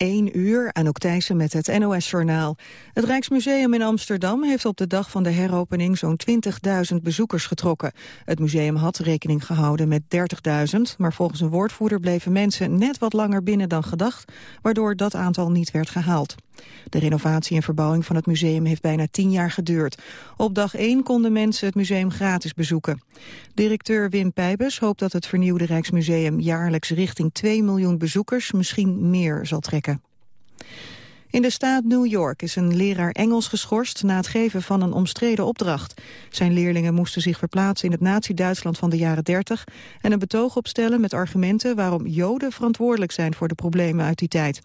1 uur, Anouk Thijssen met het NOS-journaal. Het Rijksmuseum in Amsterdam heeft op de dag van de heropening zo'n 20.000 bezoekers getrokken. Het museum had rekening gehouden met 30.000, maar volgens een woordvoerder bleven mensen net wat langer binnen dan gedacht, waardoor dat aantal niet werd gehaald. De renovatie en verbouwing van het museum heeft bijna tien jaar geduurd. Op dag 1 konden mensen het museum gratis bezoeken. Directeur Wim Pijbes hoopt dat het vernieuwde Rijksmuseum jaarlijks richting 2 miljoen bezoekers, misschien meer, zal trekken. In de staat New York is een leraar Engels geschorst na het geven van een omstreden opdracht. Zijn leerlingen moesten zich verplaatsen in het nazi-Duitsland van de jaren 30 en een betoog opstellen met argumenten waarom Joden verantwoordelijk zijn voor de problemen uit die tijd.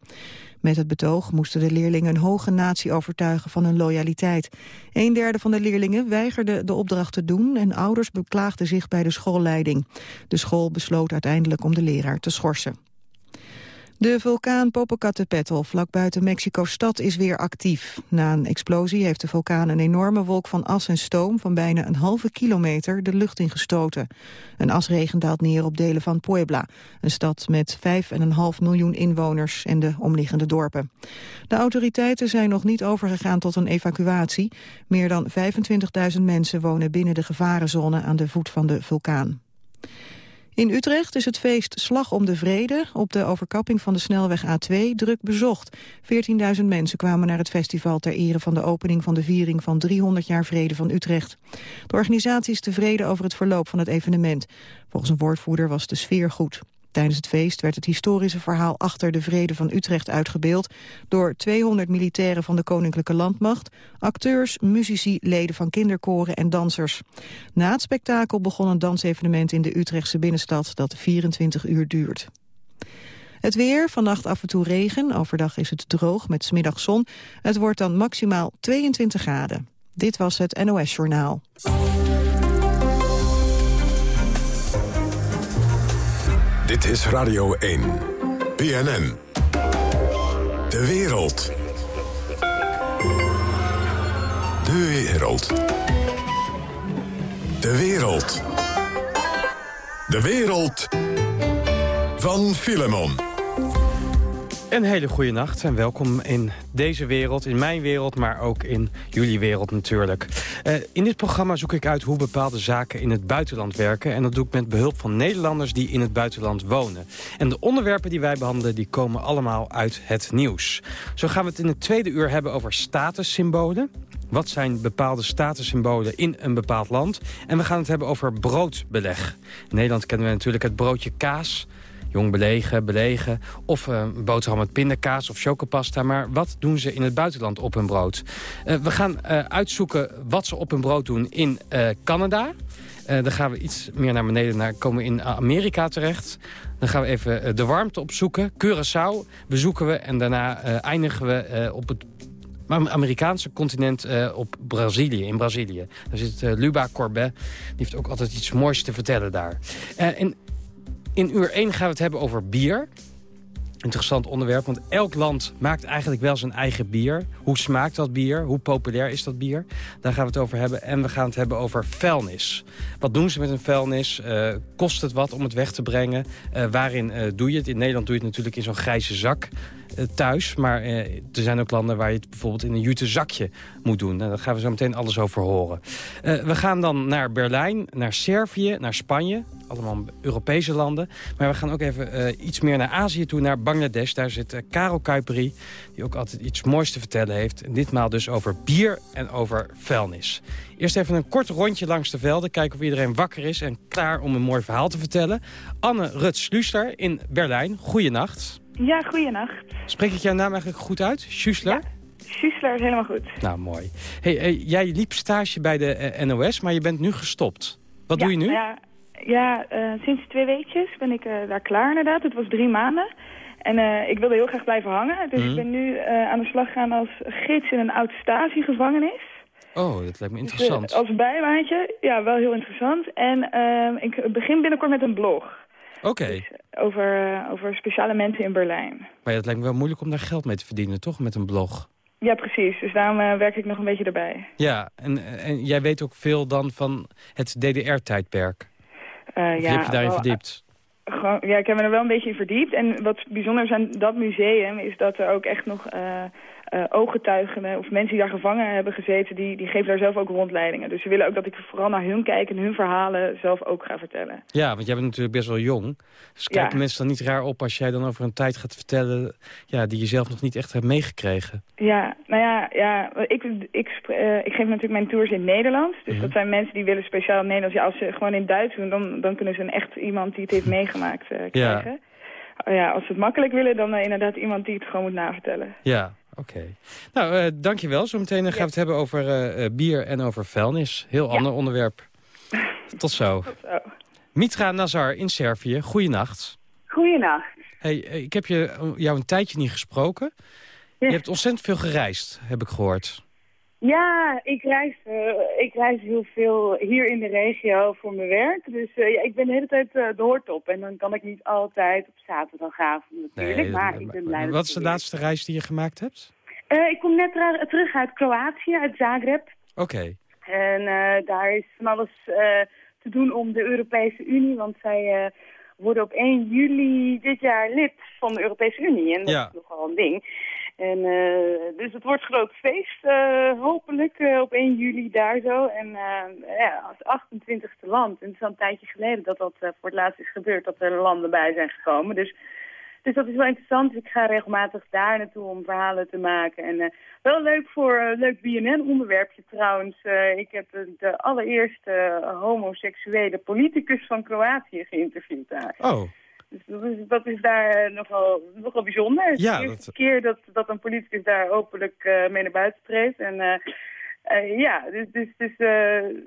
Met het betoog moesten de leerlingen een hoge natie overtuigen van hun loyaliteit. Een derde van de leerlingen weigerde de opdracht te doen en ouders beklaagden zich bij de schoolleiding. De school besloot uiteindelijk om de leraar te schorsen. De vulkaan Popocatépetl vlak buiten Mexico-stad is weer actief. Na een explosie heeft de vulkaan een enorme wolk van as en stoom... van bijna een halve kilometer de lucht ingestoten. Een asregen daalt neer op delen van Puebla... een stad met 5,5 miljoen inwoners en de omliggende dorpen. De autoriteiten zijn nog niet overgegaan tot een evacuatie. Meer dan 25.000 mensen wonen binnen de gevarenzone aan de voet van de vulkaan. In Utrecht is het feest Slag om de Vrede op de overkapping van de snelweg A2 druk bezocht. 14.000 mensen kwamen naar het festival ter ere van de opening van de viering van 300 jaar vrede van Utrecht. De organisatie is tevreden over het verloop van het evenement. Volgens een woordvoerder was de sfeer goed. Tijdens het feest werd het historische verhaal achter de vrede van Utrecht uitgebeeld door 200 militairen van de Koninklijke Landmacht, acteurs, muzici, leden van kinderkoren en dansers. Na het spektakel begon een dansevenement in de Utrechtse binnenstad dat 24 uur duurt. Het weer, vannacht af en toe regen, overdag is het droog met smiddag zon. Het wordt dan maximaal 22 graden. Dit was het NOS Journaal. Dit is Radio 1. PNN. De wereld. De wereld. De wereld. De wereld van Filemon. Een hele goede nacht en welkom in deze wereld, in mijn wereld, maar ook in jullie wereld natuurlijk. Uh, in dit programma zoek ik uit hoe bepaalde zaken in het buitenland werken. En dat doe ik met behulp van Nederlanders die in het buitenland wonen. En de onderwerpen die wij behandelen, die komen allemaal uit het nieuws. Zo gaan we het in het tweede uur hebben over statussymbolen. Wat zijn bepaalde statussymbolen in een bepaald land? En we gaan het hebben over broodbeleg. In Nederland kennen we natuurlijk het broodje kaas jong belegen, belegen... of uh, boterham met pindakaas of chocopasta. Maar wat doen ze in het buitenland op hun brood? Uh, we gaan uh, uitzoeken wat ze op hun brood doen in Canada. dan gaan we iets meer naar beneden, naar, komen in Amerika terecht. Dan gaan we even de warmte opzoeken. Curaçao bezoeken we en daarna eindigen we op het Amerikaanse continent op Brazilië, in Brazilië. Daar zit uh, Luba Corbet. Die heeft ook altijd iets moois te vertellen daar. En in uur 1 gaan we het hebben over bier. Interessant onderwerp, want elk land maakt eigenlijk wel zijn eigen bier. Hoe smaakt dat bier? Hoe populair is dat bier? Daar gaan we het over hebben. En we gaan het hebben over vuilnis. Wat doen ze met een vuilnis? Uh, kost het wat om het weg te brengen? Uh, waarin uh, doe je het? In Nederland doe je het natuurlijk in zo'n grijze zak. Eh, thuis. Maar eh, er zijn ook landen waar je het bijvoorbeeld in een jute zakje moet doen. Nou, daar gaan we zo meteen alles over horen. Eh, we gaan dan naar Berlijn, naar Servië, naar Spanje. Allemaal Europese landen. Maar we gaan ook even iets meer naar Azië toe, naar Bangladesh. Daar zit Karel Kuiperi, die ook altijd iets moois te vertellen heeft. En ditmaal dus over bier en over vuilnis. Eerst even een kort rondje langs de velden. Kijken of iedereen wakker is en klaar om een mooi verhaal te vertellen. Anne Ruts-Sluster in Berlijn. Goeienacht. Ja, goeienacht. Spreek ik jouw naam eigenlijk goed uit? Schussler? Ja, Schussler is helemaal goed. Nou, mooi. Hey, jij liep stage bij de eh, NOS, maar je bent nu gestopt. Wat doe je nu? Ja, ja uh, sinds twee weekjes ben ik uh, daar klaar inderdaad. Het was drie maanden. En ik wilde heel graag blijven hangen. Dus mhm. ik ben nu aan de slag gaan als gids in een oud stagegevangenis. Oh, dat lijkt me interessant. Dus, als bijbaantje, ja, wel heel interessant. En ehm, ik begin binnenkort met een blog. Oké. Dus over, uh, over speciale mensen in Berlijn. Maar het lijkt me wel moeilijk om daar geld mee te verdienen, toch? Met een blog. Ja, precies. Dus daarom uh, werk ik nog een beetje erbij. Ja, en, en jij weet ook veel dan van het DDR-tijdperk? Uh, ja, heb je daarin verdiept? gewoon, ja, ik heb me er wel een beetje in verdiept. En wat bijzonder is aan dat museum is dat er ook echt nog uh, ooggetuigen of mensen die daar gevangen hebben gezeten, die, die geven daar zelf ook rondleidingen. Dus ze willen ook dat ik vooral naar hun kijk en hun verhalen zelf ook ga vertellen. Ja, want jij bent natuurlijk best wel jong. Dus kijken mensen dan niet raar op als jij dan over een tijd gaat vertellen ja, die je zelf nog niet echt hebt meegekregen? Ja, nou ja, ja ik, ik, uh, ik geef natuurlijk mijn tours in Nederlands. Dus mhm. dat zijn mensen die willen speciaal in Nederlands. Ja, als ze gewoon in Duits doen, dan, dan kunnen ze een echt iemand die het heeft meegemaakt uh, krijgen. Ja. Ja, als ze het makkelijk willen, dan inderdaad iemand die het gewoon moet navertellen. Ja, Oké. Nou, uh, dankjewel. Zometeen gaan we het hebben over uh, bier en over vuilnis. Heel ander onderwerp. Tot zo. Tot zo. Mitra Nazar in Servië, goeienacht. Goeienacht. Hey, ik heb je, jou een tijdje niet gesproken. Je hebt ontzettend veel gereisd, heb ik gehoord. Ja, ik reis, uh, ik reis heel veel hier in de regio voor mijn werk. Dus uh, ja, ik ben de hele tijd uh, de hoortop. En dan kan ik niet altijd op zaterdagavond natuurlijk. Nee, maar ik ben blij Wat is de laatste reis die je gemaakt hebt? ik kom net terug uit Kroatië, uit Zagreb. Oké. En daar is van alles te doen om de Europese Unie. Want zij worden op 1 juli dit jaar lid van de Europese Unie. En dat is nogal een ding. En, uh, dus het wordt groot feest, uh, hopelijk uh, op 1 juli daar zo. En ja, als 28e land, en het is al een tijdje geleden dat dat voor het laatst is gebeurd, dat er landen bij zijn gekomen. Dus, dus dat is wel interessant. Dus ik ga regelmatig daar naartoe om verhalen te maken. En wel leuk voor een leuk BNN-onderwerpje trouwens. ik heb de allereerste homoseksuele politicus van Kroatië geïnterviewd daar. Oh. Dus dat is, daar eh, nogal, nogal bijzonder. Ja, de eerste keer dat, dat een politicus daar openlijk uh, mee naar buiten treedt. En uh, ja, dus, dus, dus,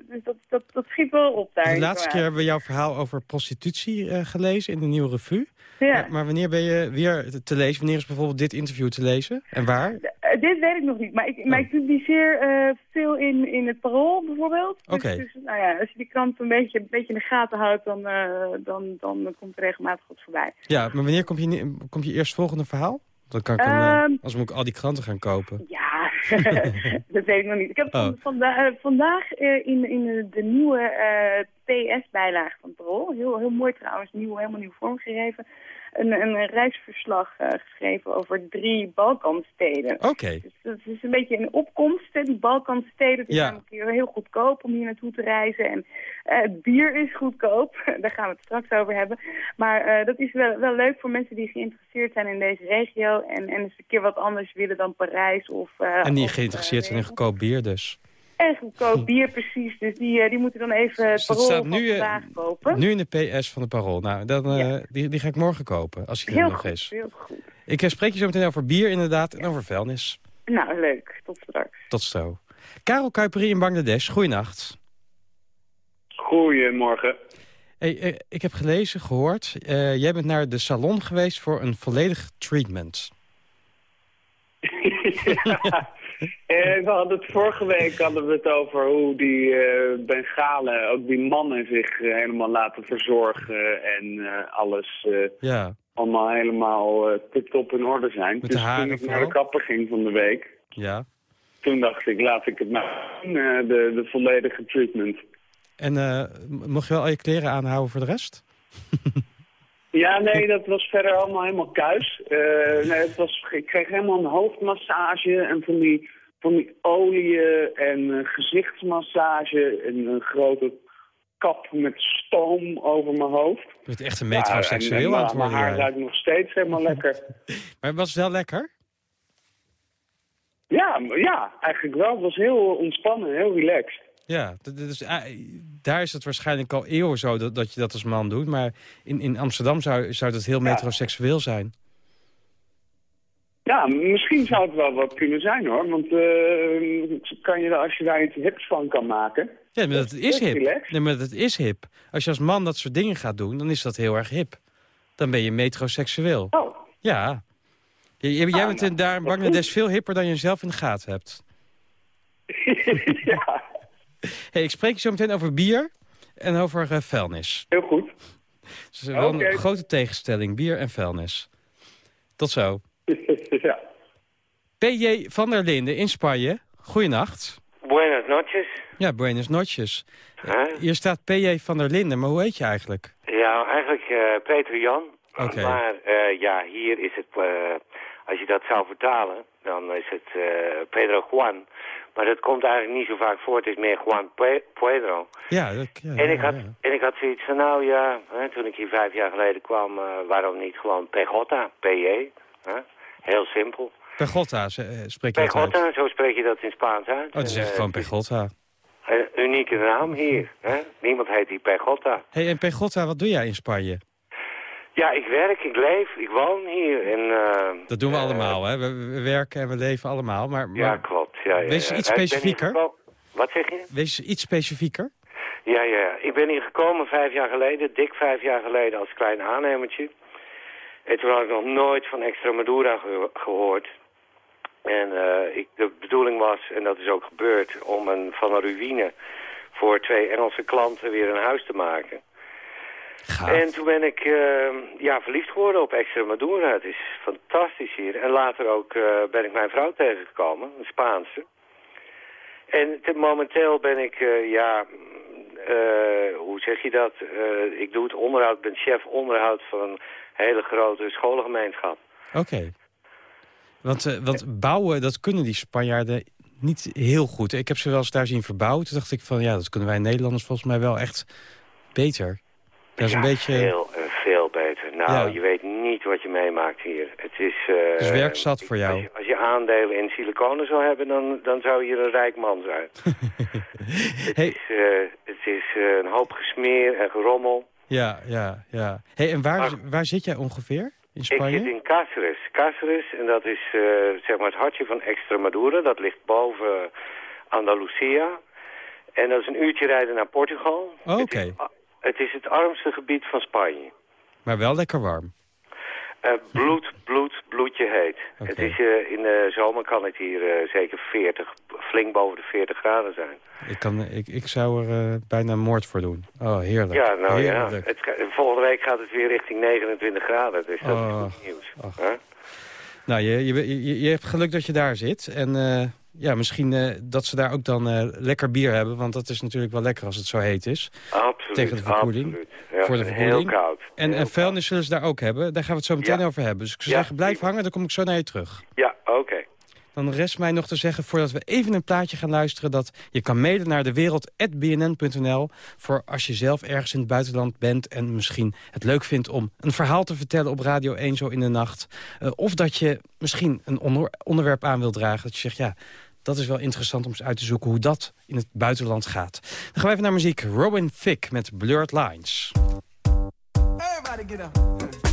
dus dat, dat, dat schiet wel op daar. De laatste keer hebben we jouw verhaal over prostitutie gelezen in de Nieuwe Revue. Ja. maar wanneer ben je weer te lezen? Wanneer is bijvoorbeeld dit interview te lezen? En waar? Dit weet ik nog niet, maar ik, maar ik oh. publiceer uh, veel in, in het Parool bijvoorbeeld. Dus-. Dus, nou ja, als je die krant een beetje, een beetje in de gaten houdt, dan, uh, dan, dan komt er regelmatig wat voorbij. Ja, maar wanneer komt je, komt je eerst volgende verhaal? Dan kan ik hem, um, als moet ik al die kranten gaan kopen. Ja, dat weet ik nog niet. Ik heb oh. vanda vandaag in, in de nieuwe PS-bijlage van het Parool, heel, heel mooi trouwens, nieuw, helemaal nieuw vormgegeven een, een reisverslag uh, geschreven over drie Balkansteden. Oké. Dus dat is een beetje een opkomst. Hè. Die Balkansteden die ja. zijn heel goedkoop om hier naartoe te reizen. En uh, het bier is goedkoop. Daar gaan we het straks over hebben. Maar uh, dat is wel, wel leuk voor mensen die geïnteresseerd zijn in deze regio. En, en eens een keer wat anders willen dan Parijs. Of, en die of, geïnteresseerd zijn in goedkoop bier dus. En goedkoop bier, precies. Dus die, uh, die moeten dan even het parool staat nu, vandaag kopen. Nu in de PS van de parool. Nou, dan, uh, die, die ga ik morgen kopen, als die er nog is. Heel goed. Ik spreek je zo meteen over bier inderdaad en over vuilnis. Nou, leuk. Tot straks. Tot zo. Karel Kuiperi in Bangladesh, goeienacht. Goedemorgen. Hey, ik heb gelezen, gehoord, jij bent naar de salon geweest voor een volledig treatment. ja, en we hadden het vorige week hadden we het over hoe die uh, Bengalen, ook die mannen zich uh, helemaal laten verzorgen en uh, alles ja. allemaal helemaal tip-top in orde zijn. Met dus de toen ik naar de kapper ging van de week, ja. toen dacht ik laat ik het maar doen, de, de volledige treatment. En mocht je wel al je kleren aanhouden voor de rest? Ja, nee, dat was verder allemaal helemaal kuis. Uh, nee, het was, ik kreeg helemaal een hoofdmassage en van die, van die oliën en uh, gezichtsmassage en een grote kap met stoom over mijn hoofd. Je bent echt een metroseksueel aan het worden. Mijn haar ruikt nog steeds helemaal lekker. Maar was het wel lekker? Ja, ja, eigenlijk wel. Het was heel ontspannen, heel relaxed. Ja, dus, daar is het waarschijnlijk al eeuwen zo dat, dat je dat als man doet. Maar in, in Amsterdam zou, zou dat heel metroseksueel zijn. Ja, misschien zou het wel wat kunnen zijn hoor. Want uh, kan je, als je daar iets hips van kan maken... Ja, maar dat, is hip. Nee, maar dat is hip. Als je als man dat soort dingen gaat doen, dan is dat heel erg hip. Dan ben je metroseksueel. Oh. Ja. Jij, jij bent in, daar in Bangladesh veel hipper dan je zelf in de gaten hebt. ja. Hey, ik spreek je zo meteen over bier en over uh, vuilnis. Heel goed. Dus wel een grote tegenstelling, bier en vuilnis. Tot zo. ja. P.J. van der Linden in Spanje. Goeienacht. Buenas noches. Ja, buenas noches. Hier staat P.J. van der Linden, maar hoe heet je eigenlijk? Ja, eigenlijk eigenlijk Peter Jan. Oké. Maar ja, hier is het, als je dat zou vertalen, dan is het Pedro Juan. Maar dat komt eigenlijk niet zo vaak voor. Het is meer Juan Pedro. Ja, dat, ja, en, ik had, ja. en ik had zoiets van, nou ja, hè, toen ik hier vijf jaar geleden kwam, waarom niet gewoon Pejota, P-J. Heel simpel. Pegotta spreek je Pegotta, uit. zo spreek je dat in Spaans uit. Oh, het is echt gewoon Pegotta. Een unieke naam hier. Hè? Niemand heet die Pegotta. hey, en Pegotta, wat doe jij in Spanje? Ja, ik werk, ik leef, ik woon hier. En, uh, dat doen we allemaal, hè? We, we, werken en we leven allemaal. Maar, maar ja. Ja, ja, wees iets specifieker. Wat zeg je? Wees iets specifieker. Ja, ja. Ik ben hier gekomen vijf jaar geleden, dik vijf jaar geleden als klein aannemertje. En toen had ik nog nooit van Extremadura ge gehoord. En uh, ik, de bedoeling was, en dat is ook gebeurd, om een, van een ruïne voor twee Engelse klanten weer een huis te maken. Gaaf. En toen ben ik uh, ja, verliefd geworden op Extremadura. Het is fantastisch hier. En later ook uh, ben ik mijn vrouw tegengekomen, een Spaanse. En te, momenteel ben ik, uh, ja, hoe zeg je dat? ik doe het onderhoud, ben chef onderhoud van een hele grote scholengemeenschap. Oké. Okay. Want, want bouwen, dat kunnen die Spanjaarden niet heel goed. Ik heb ze wel eens daar zien verbouwen. Toen dacht ik van, ja, dat kunnen wij Nederlanders volgens mij wel echt beter. Dat is ja, een beetje... veel, uh, veel beter. Nou, ja. je weet niet wat je meemaakt hier. Het is... Uh, het is werkzat voor jou. Als je, als je, aandelen in siliconen zou hebben, dan, dan zou je een rijk man zijn. het, hey. is, het is een hoop gesmeer en gerommel. Ja, ja, ja. Hey, en waar, waar zit jij ongeveer? In Spanje? Ik zit in Cáceres. Cáceres, en dat is zeg maar het hartje van Extremadura. Dat ligt boven Andalusia. En dat is een uurtje rijden naar Portugal. Oh, Oké. Okay. Het, is het armste gebied van Spanje. Maar wel lekker warm. Uh, bloed, bloed, bloedje heet. Okay. Het is, uh, in de zomer kan het hier uh, zeker 40, flink boven de 40 graden zijn. Ik, kan, ik, ik zou er bijna moord voor doen. Oh, heerlijk. Ja, nou heerlijk. ja. Het, volgende week gaat het weer richting 29 graden, dus dat oh, is goed nieuws. Huh? Nou, je, je, je, je, hebt geluk dat je daar zit. En ja, misschien uh, dat ze daar ook dan uh, lekker bier hebben. Want dat is natuurlijk wel lekker als het zo heet is. Absoluut, Tegen de verkoeling. Absoluut. Ja, voor de verkoeling. Heel koud. En, heel en vuilnis zullen ze daar ook hebben. Daar gaan we het zo meteen ja. over hebben. Dus ik zou ja, zeggen, blijf hangen, dan kom ik zo naar je terug. Ja, oké. Okay. Dan rest mij nog te zeggen, voordat we even een plaatje gaan luisteren... dat je kan mailen naar dewereld.bnn.nl... voor als je zelf ergens in het buitenland bent... en misschien het leuk vindt om een verhaal te vertellen op Radio 1 zo in de nacht. Uh, of dat je misschien een onder onderwerp aan wilt dragen. Dat je zegt, ja, dat is wel interessant om eens uit te zoeken hoe dat in het buitenland gaat. Dan gaan we even naar muziek. Robin Thicke met Blurred Lines. Everybody get up.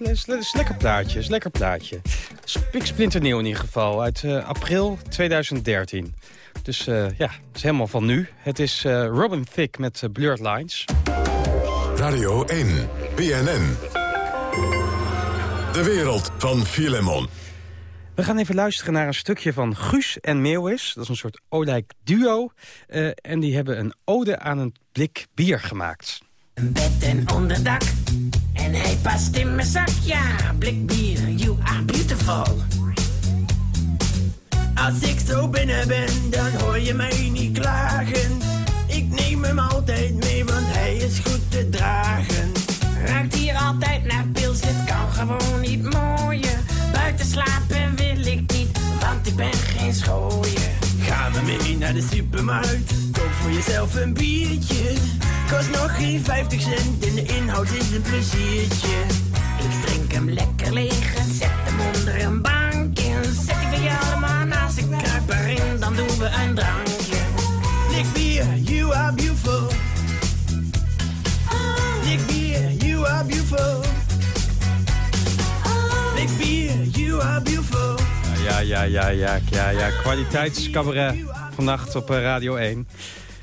Is, lekker plaatje, is lekker plaatje. Spiksplinternieuw in ieder geval, uit uh, april 2013. Dus uh, ja, het is helemaal van nu. Het is uh, Robin Thicke met Blurred Lines. Radio 1, BNN. De wereld van Filemon. We gaan even luisteren naar een stukje van Guus en Meeuwis. Dat is een soort Olijk duo. Uh, en die hebben een ode aan een blik bier gemaakt. Een bed en onderdak en hij past in mijn zak, ja. Blik bier, you are beautiful. Als ik zo binnen ben, dan hoor je mij niet klagen. Ik neem hem altijd mee, want hij is goed te dragen. Ruikt hier altijd naar pils, het kan gewoon niet mooier. Buiten slapen wil ik niet, want ik ben geen schooier. Ga me mee naar de supermarkt, koop voor jezelf een biertje. Kost nog geen 50 cent en de inhoud is een pleziertje. Ik drink hem lekker leeg en zet hem onder een bankje. Zet ik voor jou allemaal naast, ik kruip erin, dan doen we een drankje. Lik bier, you are beautiful. Lik bier, you are beautiful. Lik bier, you are beautiful. Ja, ja, ja, ja, ja, ja. Kwaliteitscabaret vannacht op eh, Radio 1.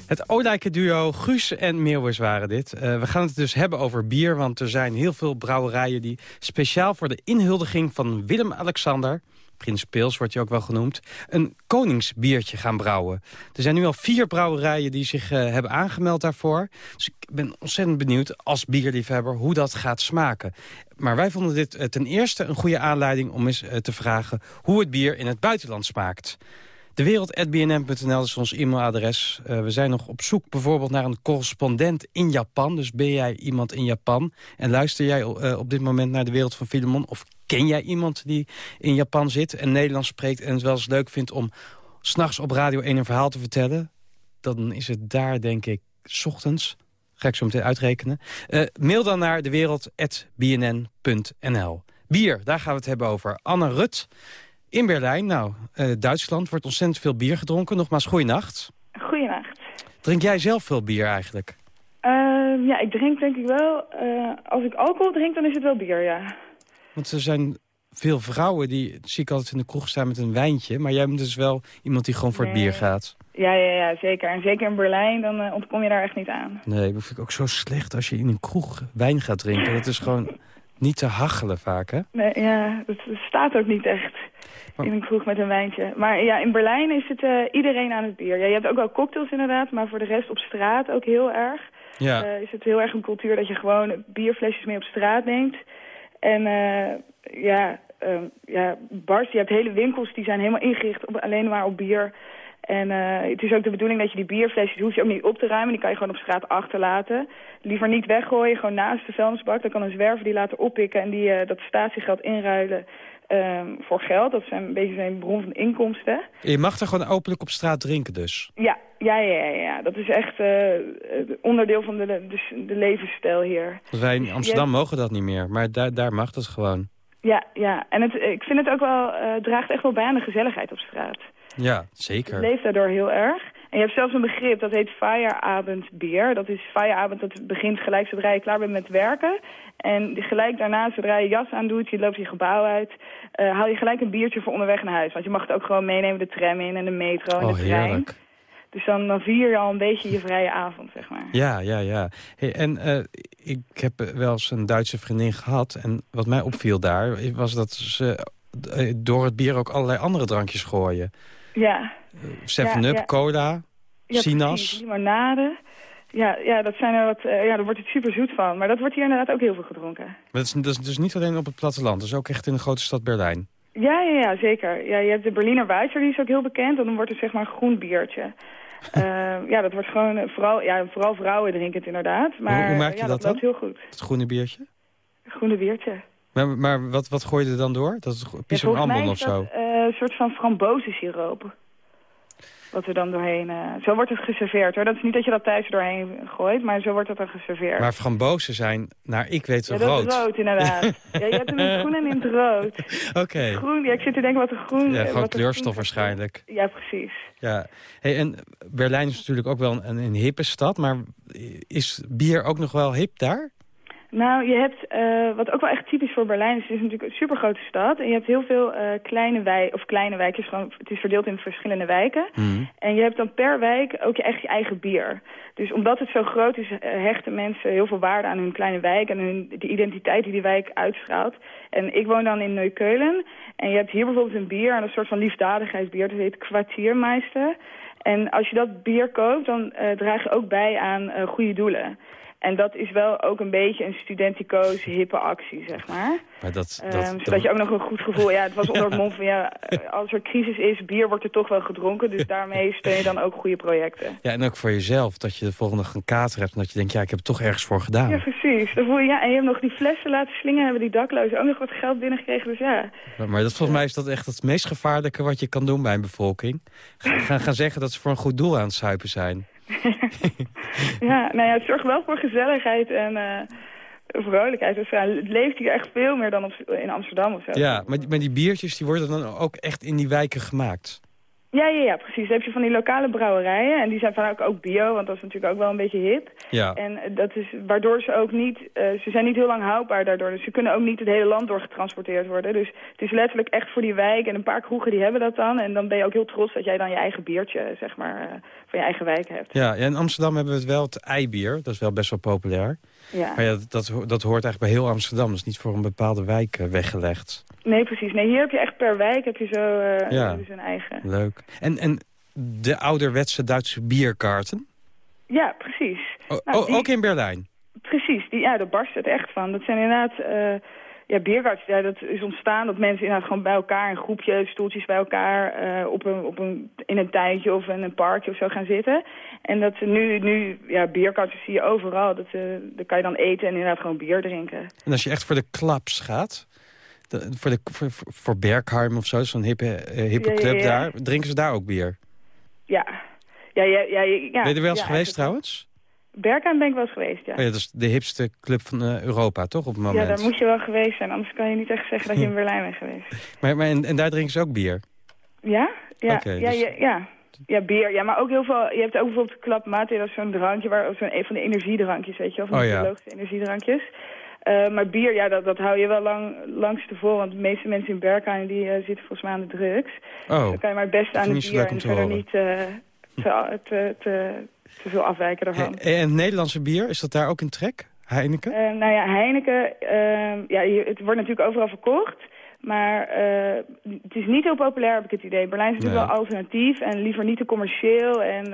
Het Olijke duo Guus en Meeuwers waren dit. Uh, we gaan het dus hebben over bier, want er zijn heel veel brouwerijen... die speciaal voor de inhuldiging van Willem-Alexander... Prins Pils wordt hij ook wel genoemd, een koningsbiertje gaan brouwen. Er zijn nu al vier brouwerijen die zich uh, hebben aangemeld daarvoor. Dus ik ben ontzettend benieuwd als bierliefhebber hoe dat gaat smaken. Maar wij vonden dit uh, ten eerste een goede aanleiding om eens te vragen... hoe het bier in het buitenland smaakt. Dewereld.bnm.nl is ons e-mailadres. Uh, we zijn nog op zoek bijvoorbeeld naar een correspondent in Japan. Dus ben jij iemand in Japan en luister jij uh, op dit moment naar de wereld van Filemon... of ken jij iemand die in Japan zit en Nederlands spreekt... en het wel eens leuk vindt om s'nachts op Radio 1 een verhaal te vertellen... dan is het daar, denk ik, s ochtends. Ga ik zo meteen uitrekenen. Uh, mail dan naar dewereld.bnn.nl. Bier, daar gaan we het hebben over. Anne Rut in Berlijn, nou, uh, Duitsland, wordt ontzettend veel bier gedronken. Nogmaals, goeienacht. Goeienacht. Drink jij zelf veel bier eigenlijk? Uh, ja, ik drink denk ik wel. Uh, als ik alcohol drink, dan is het wel bier, ja. Want er zijn veel vrouwen die, zie ik altijd in de kroeg staan met een wijntje. Maar jij bent dus wel iemand die gewoon voor het bier gaat. Ja, ja, ja, zeker. En zeker in Berlijn, dan uh, ontkom je daar echt niet aan. Nee, dat vind ik ook zo slecht als je in een kroeg wijn gaat drinken. Dat is gewoon niet te hachelen vaak, hè? Nee, ja, dat staat ook niet echt in een kroeg met een wijntje. Maar ja, in Berlijn is het uh, iedereen aan het bier. Ja, je hebt ook wel cocktails inderdaad, maar voor de rest op straat ook heel erg. Ja. Uh, is het heel erg een cultuur dat je gewoon bierflesjes mee op straat neemt. En uh, ja, ja, bars, je hebt hele winkels die zijn helemaal ingericht op, alleen maar op bier. En uh, het is ook de bedoeling dat je die bierflesjes hoef je ook niet op te ruimen. Die kan je gewoon op straat achterlaten. Liever niet weggooien, gewoon naast de vuilnisbak. Dan kan een zwerver die laten oppikken en die, uh, dat statiegeld inruilen um, voor geld. Dat zijn een beetje zijn bron van inkomsten. Je mag er gewoon openlijk op straat drinken dus? Ja, ja, ja, ja. Dat is echt uh, onderdeel van de, de, de levensstijl hier. Wij in Amsterdam mogen dat niet meer, maar daar, daar mag dat gewoon. Ja, ja. En het, ik vind het ook wel, uh, draagt echt wel bij aan de gezelligheid op straat. Ja, zeker. Het leeft daardoor heel erg. En je hebt zelfs een begrip, dat heet Feierabendbier. Dat is Feierabend, dat begint gelijk zodra je klaar bent met werken. En gelijk daarna, zodra je jas aandoet, je loopt je gebouw uit... Uh, haal je gelijk een biertje voor onderweg naar huis. Want je mag het ook gewoon meenemen de tram in en de metro en oh, de trein. Heerlijk. Dus dan, dan vier je al een beetje je vrije avond, zeg maar. Ja, ja, ja. Hey, en uh, ik heb wel eens een Duitse vriendin gehad. En wat mij opviel daar, was dat ze uh, door het bier ook allerlei andere drankjes gooien. Ja. 7-Up, ja, ja. cola, ja, sinaas. limonade. Ja, ja, dat zijn er wat, uh, ja, daar wordt het super zoet van. Maar dat wordt hier inderdaad ook heel veel gedronken. Maar dat is, dat is dus niet alleen op het platteland, dat is ook echt in de grote stad Berlijn. Ja, ja, ja, zeker. Ja, je hebt de Berliner Weisser, die is ook heel bekend. En dan wordt het zeg maar een groen biertje. uh, ja, dat wordt gewoon, vooral, ja, vooral vrouwen drinken het inderdaad. Maar hoe, hoe maak je ja, dat, dat loopt heel goed. Het groene biertje? Het groene biertje. Maar, maar wat, wat gooi je er dan door? Dat is pisang of zo? Uh, een soort van frambozensiroop wat er dan doorheen... Uh, zo wordt het geserveerd hoor. Dat is niet dat je dat thuis doorheen gooit, maar zo wordt het dan geserveerd. Maar frambozen zijn, naar ik weet, ja, rood. Ja, rood inderdaad. ja, je hebt hem in het groen en in het rood. Oké. Groen, ja, ik zit te denken wat de groen... Ja, gewoon kleurstof waarschijnlijk. Ja, precies. Ja, hey, en Berlijn is natuurlijk ook wel een, een hippe stad, maar is bier ook nog wel hip daar? Nou, je hebt, uh, wat ook wel echt typisch voor Berlijn is, het is natuurlijk een supergrote stad. En je hebt heel veel uh, kleine wijk of kleine wijkjes, gewoon, het is verdeeld in verschillende wijken. Mm. En je hebt dan per wijk ook je echt je eigen bier. Dus omdat het zo groot is, uh, hechten mensen heel veel waarde aan hun kleine wijk en hun, de identiteit die die wijk uitstraalt. En ik woon dan in Neukölln en je hebt hier bijvoorbeeld een bier, een soort van liefdadigheidsbier, dat heet Kwartiermeister. En als je dat bier koopt, dan draag je ook bij aan goede doelen. En dat is wel ook een beetje een studenticoos, hippe actie, zeg maar. maar dat, dat, um, zodat je ook nog een goed gevoel... Ja, het was onder het mond van, ja, als er crisis is, bier wordt er toch wel gedronken. Dus daarmee steun je dan ook goede projecten. Ja, en ook voor jezelf, dat je de volgende dag een kater hebt... en dat je denkt, ja, ik heb het toch ergens voor gedaan. Ja, precies. Dan voel je, ja, en je hebt nog die flessen laten slingen... hebben die daklozen ook nog wat geld binnengekregen, dus ja. Maar, maar dat, volgens mij is dat echt het meest gevaarlijke wat je kan doen bij een bevolking. Gaan, gaan zeggen dat ze voor een goed doel aan het suipen zijn. ja, nou ja, het zorgt wel voor gezelligheid en uh, vrolijkheid. Dus het leeft hier echt veel meer dan op, in Amsterdam of zo. Ja, maar die, maar die biertjes die worden dan ook echt in die wijken gemaakt? Ja, ja, ja, precies. Dan heb je van die lokale brouwerijen. En die zijn vaak ook bio, want dat is natuurlijk ook wel een beetje hip. Ja. En dat is waardoor ze ook niet... Uh, ze zijn niet heel lang houdbaar daardoor. Dus ze kunnen ook niet het hele land door getransporteerd worden. Dus het is letterlijk echt voor die wijk. En een paar kroegen die hebben dat dan. En dan ben je ook heel trots dat jij dan je eigen biertje, zeg maar, uh, van je eigen wijk hebt. Ja, in Amsterdam hebben we het wel het eibier. Dat is wel best wel populair. Ja. Maar ja, dat, dat, dat hoort eigenlijk bij heel Amsterdam. Dat is niet voor een bepaalde wijk uh, weggelegd. Nee, precies. Nee, hier heb je echt per wijk heb je zo uh, ja. een eigen. Leuk. En, en de ouderwetse Duitse bierkaarten? Ja, precies. O, nou, die, ook in Berlijn? Precies, die, ja, daar barst het echt van. Dat zijn inderdaad... Uh, ja, bierkaarten, ja, dat is ontstaan dat mensen inderdaad gewoon bij elkaar... in groepjes, stoeltjes bij elkaar... Uh, op een, op een, in een tuintje of in een parkje of zo gaan zitten. En dat ze nu, nu ja, bierkaarten zie je overal. Dat, uh, daar kan je dan eten en inderdaad gewoon bier drinken. En als je echt voor de klaps gaat... De, voor, de, voor, voor Bergheim of zo, zo'n hippe, hippe ja, club ja, ja. daar... drinken ze daar ook bier? Ja. Ja, ja, ja, ben je er wel eens geweest trouwens? Berkheim ben ik wel eens geweest, ja. Oh ja. Dat is de hipste club van uh, Europa, toch, op het moment? Ja, daar moet je wel geweest zijn. Anders kan je niet echt zeggen dat je in Berlijn bent geweest. maar, maar en, en, daar drinken ze ook bier? Ja, ja, okay, ja, dus... ja, ja. Ja, bier. Ja, maar ook heel veel... Je hebt ook bijvoorbeeld Club Mate, dat is zo'n drankje, waar, zo'n een van de energiedrankjes, weet je wel, van oh, de ja. biologische energiedrankjes. Uh, maar bier, ja, dat, dat hou je wel lang, langs tevoren. Want de meeste mensen in Berkheim, die uh, zitten volgens mij aan de drugs. Oh, dan kan je maar het beste aan de bier en verder niet... Te, te, te, te, veel afwijken daarvan. En, het Nederlandse bier, is dat daar ook in trek? Heineken? Uh, nou ja, Heineken, uh, ja, het wordt natuurlijk overal verkocht. Maar uh, het is niet heel populair, heb ik het idee. Berlijn is natuurlijk nee. wel alternatief en liever niet te commercieel. En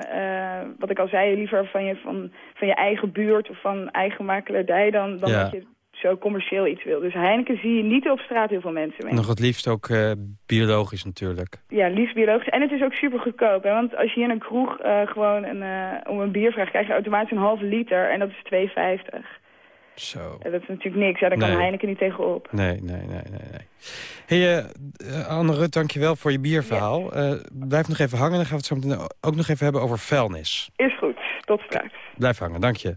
wat ik al zei, liever van je, van, van je eigen buurt of van eigen makelaardij... dan, dan ja. dat je zo commercieel iets wil. Dus Heineken zie je niet op straat heel veel mensen mee. Nog het liefst ook uh, biologisch natuurlijk. Ja, liefst biologisch. En het is ook super goedkoop. Hè? Want als je hier in een kroeg uh, gewoon een, uh, om een bier vraagt... krijg je automatisch een halve liter en dat is 2,50. Zo. En dat is natuurlijk niks. Ja, daar kan. Heineken niet tegenop. Nee, nee, nee, nee. nee. Hey, Anne Rut, dankjewel voor je bierverhaal. Ja. blijf nog even hangen. Dan gaan we het zo meteen ook nog even hebben over vuilnis. Is goed. Tot straks. Blijf hangen, dank je.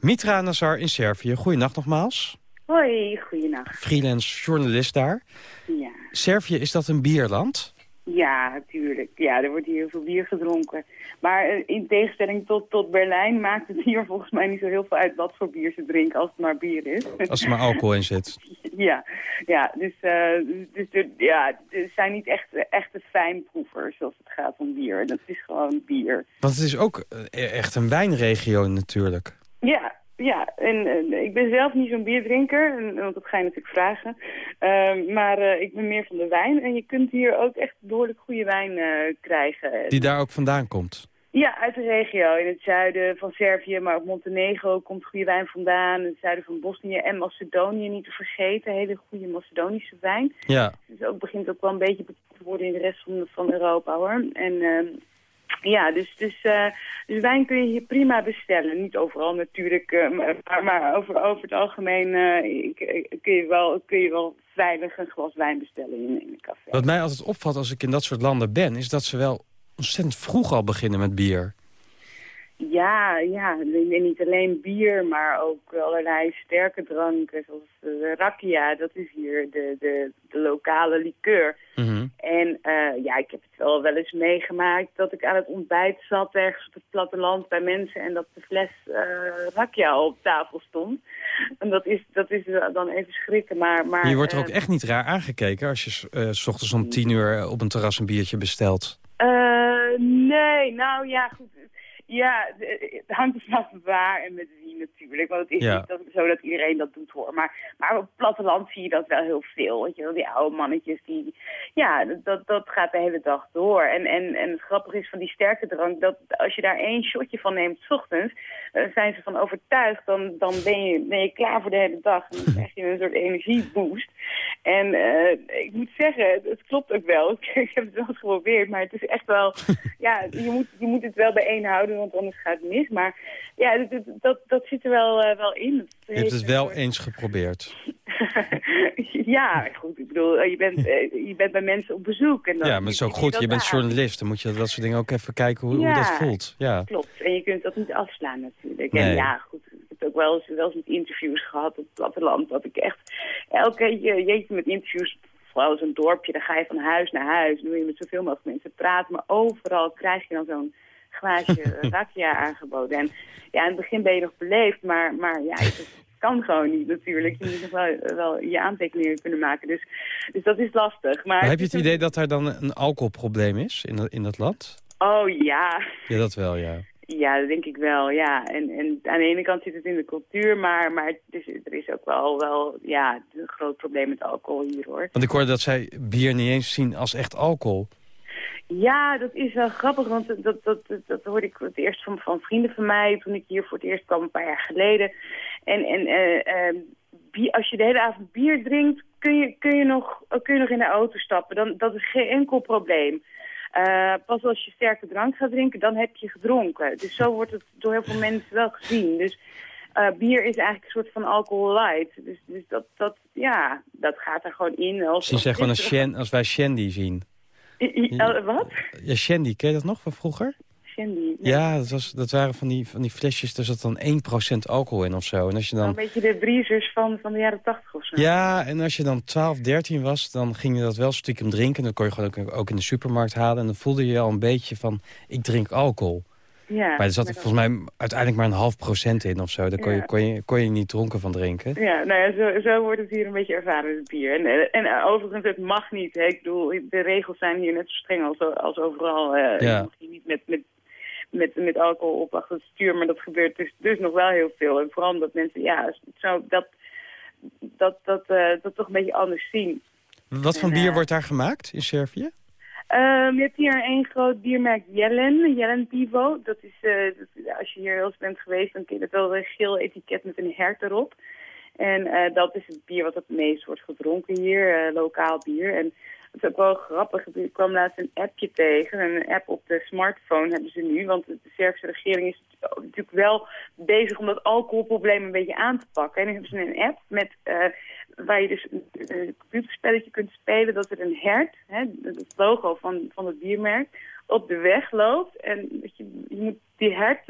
Mitra Nazar in Servië. Goedenacht nogmaals. Hoi, goedenacht. Freelance journalist daar. Ja. Servië, is dat een bierland? Ja, natuurlijk. Ja, er wordt hier heel veel bier gedronken. Maar in tegenstelling tot, tot Berlijn maakt het hier volgens mij niet zo heel veel uit wat voor bier ze drinken als het maar bier is. Als er maar alcohol in zit. ja, ja, dus, uh, dus er, ja, er zijn niet echt echte fijnproevers als het gaat om bier. Dat is gewoon bier. Want het is ook echt een wijnregio natuurlijk. Ja, ja, en ik ben zelf niet zo'n bierdrinker, want dat ga je natuurlijk vragen. Uh, maar uh, ik ben meer van de wijn en je kunt hier ook echt behoorlijk goede wijn uh, krijgen. Die daar ook vandaan komt? Ja, uit de regio. In het zuiden van Servië, maar ook Montenegro komt goede wijn vandaan. In het zuiden van Bosnië en Macedonië niet te vergeten. Hele goede Macedonische wijn. Ja. Dus ook begint ook wel een beetje bekend te worden in de rest van, van Europa hoor. En... Ja, dus, dus, uh, dus wijn kun je hier prima bestellen. Niet overal natuurlijk, uh, maar, maar over, over het algemeen uh, kun, je wel, kun je wel veilig een glas wijn bestellen in, in een café. Wat mij altijd opvalt als ik in dat soort landen ben... is dat ze wel ontzettend vroeg al beginnen met bier. Ja, ja. En niet alleen bier, maar ook allerlei sterke dranken. Zoals de rakia, dat is hier de, de, de lokale liqueur. Mhm. En uh, ja, ik heb het wel wel eens meegemaakt dat ik aan het ontbijt zat ergens op het platteland bij mensen en dat de fles uh, rakia op tafel stond. En dat is, dat is dan even schrikken, maar... maar je wordt er ook uh, echt niet raar aangekeken als je s ochtends om tien uur op een terras een biertje bestelt. nee, nou ja, goed. Ja, het hangt er vanaf waar en met wie natuurlijk. Want het is Ja. niet dat, zo dat iedereen dat doet hoor. Maar, maar op het platteland zie je dat wel heel veel. Weet je wel, die oude mannetjes, die, ja, dat, dat gaat de hele dag door. En, en, en het grappige is van die sterke drank, dat als je daar één shotje van neemt, s ochtends, eh, zijn ze van overtuigd, dan, dan ben, je, ben je klaar voor de hele dag. En dan krijg je een soort energieboost. En eh, ik moet zeggen, het, het klopt ook wel. Ik heb het wel eens geprobeerd, maar het is echt wel, ja, je moet, je moet het wel bijeenhouden, want anders gaat het mis. Maar ja, dat, dat, dat zit er wel, eh, wel in. Je hebt het wel eens geprobeerd. ja, goed. Ik bedoel, je bent, eh, je bent bij mensen op bezoek. En dan Ja, maar het is ook goed. Je bent journalist. Dan moet je dat soort dingen ook even kijken hoe, hoe dat voelt. Ja. Klopt. En je kunt dat niet afslaan natuurlijk. Nee. En ja, goed. Ik heb ook wel eens, wel eens met interviews gehad op het platteland. Dat ik echt elke je, jeetje met interviews, vooral zo'n dorpje, dan ga je van huis naar huis. Dan wil je met zoveel mogelijk mensen praten. Maar overal krijg je dan zo'n glaasje rakia aangeboden. En ja, in het begin ben je nog beleefd, maar, maar ja, het kan gewoon niet natuurlijk. Je moet nog wel, wel je aantekeningen kunnen maken. Dus, dus dat is lastig. Maar, Maar heb je het idee dat daar dan een alcoholprobleem is in dat, in dat land? Oh ja, Ja, dat wel, ja. Ja, dat denk ik wel, ja. En, en aan de ene kant zit het in de cultuur, maar, maar er is ook wel, wel ja, een groot probleem met alcohol hier, hoor. Want ik hoorde dat zij bier niet eens zien als echt alcohol. Ja, dat is wel grappig, want dat, dat, dat, dat hoorde ik het eerst van, van vrienden van mij toen ik hier voor het eerst kwam, een paar jaar geleden. En, en eh, eh, bier, als je de hele avond bier drinkt, kun je, kun, je nog, kun je nog in de auto stappen. Dan, dat is geen enkel probleem. Uh, pas als je sterke drank gaat drinken, dan heb je gedronken. Dus zo wordt het door heel veel mensen wel gezien. Dus uh, bier is eigenlijk een soort van alcohol light. Dus, dus dat, dat, ja, dat gaat er gewoon in. Als, Zien zij gewoon als, als wij Shandy zien. I, I, uh, wat? Ja, Shandy, ken je dat nog van vroeger? Shandy. Ja, dat, was, dat waren van die, van die flesjes, daar zat dan 1% alcohol in of zo. En als je dan... Een beetje de briezers van, van de jaren 80 of zo. Ja, en als je dan 12, 13 was, dan ging je dat wel stiekem drinken. Dan kon je gewoon ook, ook in de supermarkt halen. En dan voelde je al een beetje van, ik drink alcohol. Ja, maar er zat maar volgens mij uiteindelijk maar een half procent in of zo. Daar kon, Ja. je, kon, je, kon je niet dronken van drinken. Ja, nou ja, zo, zo wordt het hier een beetje ervaren, het bier. En, en, en uh, overigens, het mag niet. Hè. Ik bedoel, de regels zijn hier net zo streng als, als overal. Uh, Ja. Je mag hier niet met, met, met, met alcohol op achter het stuur, maar dat gebeurt dus, dus nog wel heel veel. En vooral omdat mensen, ja, zo, dat, dat, dat, uh, dat toch een beetje anders zien. Wat voor bier eh, wordt daar gemaakt in Servië? Um, je hebt hier één groot biermerk Jellen, Jellen Pivo. Dat is, uh, als je hier heel eens bent geweest, dan ken je dat wel een geel etiket met een hert erop. En uh, dat is het bier wat het meest wordt gedronken hier, uh, lokaal bier. En het is ook wel grappig, ik kwam laatst een appje tegen, een app op de smartphone hebben ze nu. Want de Servische regering is natuurlijk wel bezig om dat alcoholprobleem een beetje aan te pakken. En dan hebben ze een app met, uh, waar je dus een, computerspelletje kunt spelen. Dat er een hert, hè, het logo van, van het biermerk, op de weg loopt. En dat je, je moet die hert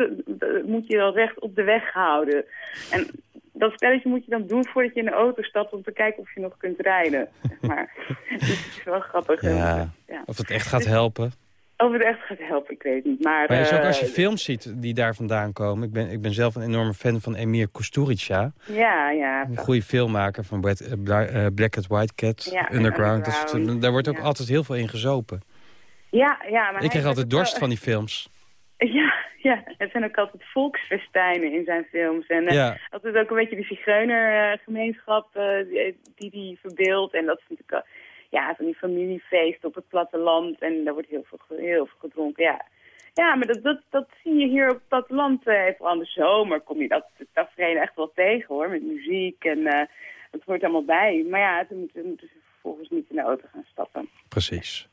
moet je dan recht op de weg houden. En dat spelletje moet je dan doen voordat je in de auto stapt om te kijken of je nog kunt rijden. Zeg maar. dus het is wel grappig. Ja, ja. Of het echt gaat helpen. Of het echt gaat helpen, ik weet niet. Maar, Maar is ook als je uh, films ziet die daar vandaan komen. Ik ben, ik ben zelf een enorme fan van Emir Kusturica. Ja, ja. Een goede filmmaker van Black, uh, Black Cat, White Cat, ja, Underground. Dat underground. soort, daar wordt ook ja. altijd heel veel in gezopen. Ja, ja. Maar ik krijg altijd dorst van die films. Ja, ja, het zijn ook altijd volksfestijnen in zijn films. En uh, ja. altijd ook een beetje de zigeunergemeenschap uh, die, die die verbeeldt. En dat is natuurlijk ja, van die familiefeest op het platteland. En daar wordt heel veel, heel veel gedronken, ja. Ja, maar dat, dat, dat zie je hier op het platteland. Uh, vooral in de zomer kom je dat tafereel echt wel tegen, hoor. Met muziek en uh, het hoort allemaal bij. Maar ja, toen moeten, moeten ze vervolgens niet in de auto gaan stappen. Precies.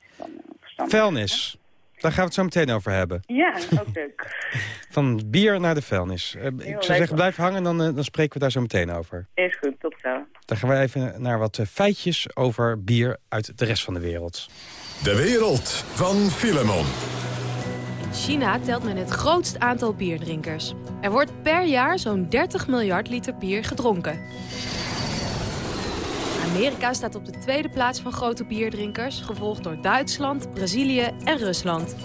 Vuilnis. Daar gaan we het zo meteen over hebben. Ja, ook leuk. Van bier naar de vuilnis. Uh, ik zou zeggen, blijf hangen, dan, uh, dan spreken we daar zo meteen over. Is goed, tot zo. Dan gaan we even naar wat feitjes over bier uit de rest van de wereld. De wereld van Filemon. In China telt men het grootst aantal bierdrinkers. Er wordt per jaar zo'n 30 miljard liter bier gedronken. Amerika staat op de tweede plaats van grote bierdrinkers, gevolgd door Duitsland, Brazilië en Rusland.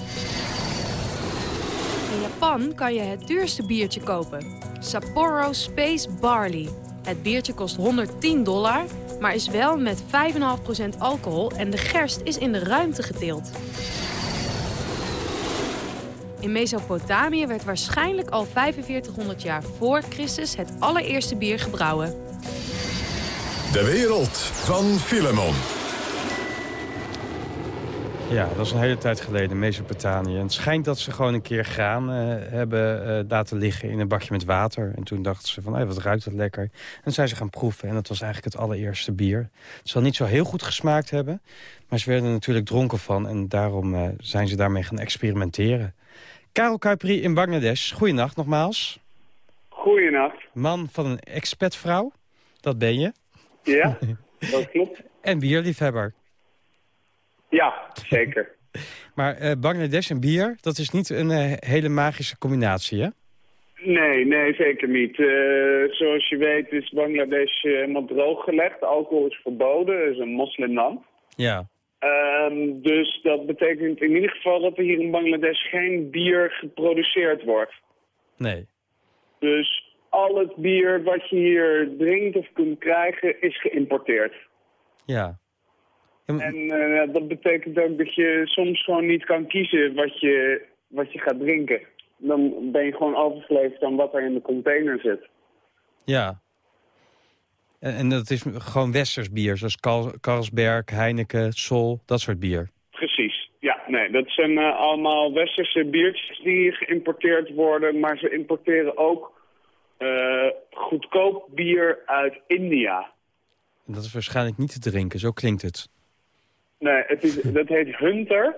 In Japan kan je het duurste biertje kopen. Sapporo Space Barley. Het biertje kost 110 dollar, maar is wel met 5,5% alcohol en de gerst is in de ruimte geteeld. In Mesopotamië werd waarschijnlijk al 4500 jaar voor Christus het allereerste bier gebrouwen. De wereld van Filemon. Ja, dat is een hele tijd geleden, Mesopotamië. En het schijnt dat ze gewoon een keer graan uh, hebben uh, laten liggen in een bakje met water. En toen dachten ze van, hey, wat ruikt dat lekker. En zijn ze gaan proeven en dat was eigenlijk het allereerste bier. Het zal niet zo heel goed gesmaakt hebben, maar ze werden er natuurlijk dronken van. En daarom uh, zijn ze daarmee gaan experimenteren. Karel Kuiperi in Bangladesh, goeienacht nogmaals. Goeienacht. Man van een expatvrouw, dat ben je. Ja, dat klopt. en bierliefhebber. Ja, zeker. maar uh, Bangladesh en bier, dat is niet een uh, hele magische combinatie, hè? Nee, nee, zeker niet. Uh, zoals je weet is Bangladesh helemaal drooggelegd. Alcohol is verboden, is een moslimland. Ja. Um, dus dat betekent in ieder geval dat er hier in Bangladesh geen bier geproduceerd wordt. Nee. Dus al het bier wat je hier drinkt of kunt krijgen is geïmporteerd. Ja. En uh, dat betekent ook dat je soms gewoon niet kan kiezen wat je, wat je gaat drinken. Dan ben je gewoon overgeleverd aan wat er in de container zit. Ja. En, en dat is gewoon westers bier, zoals Karl, Carlsberg, Heineken, Sol, dat soort bier. Precies. Ja, nee, dat zijn uh, allemaal westerse biertjes die geïmporteerd worden. Maar ze importeren ook uh, goedkoop bier uit India. En dat is waarschijnlijk niet te drinken, zo klinkt het. Nee, het is, dat heet Hunter.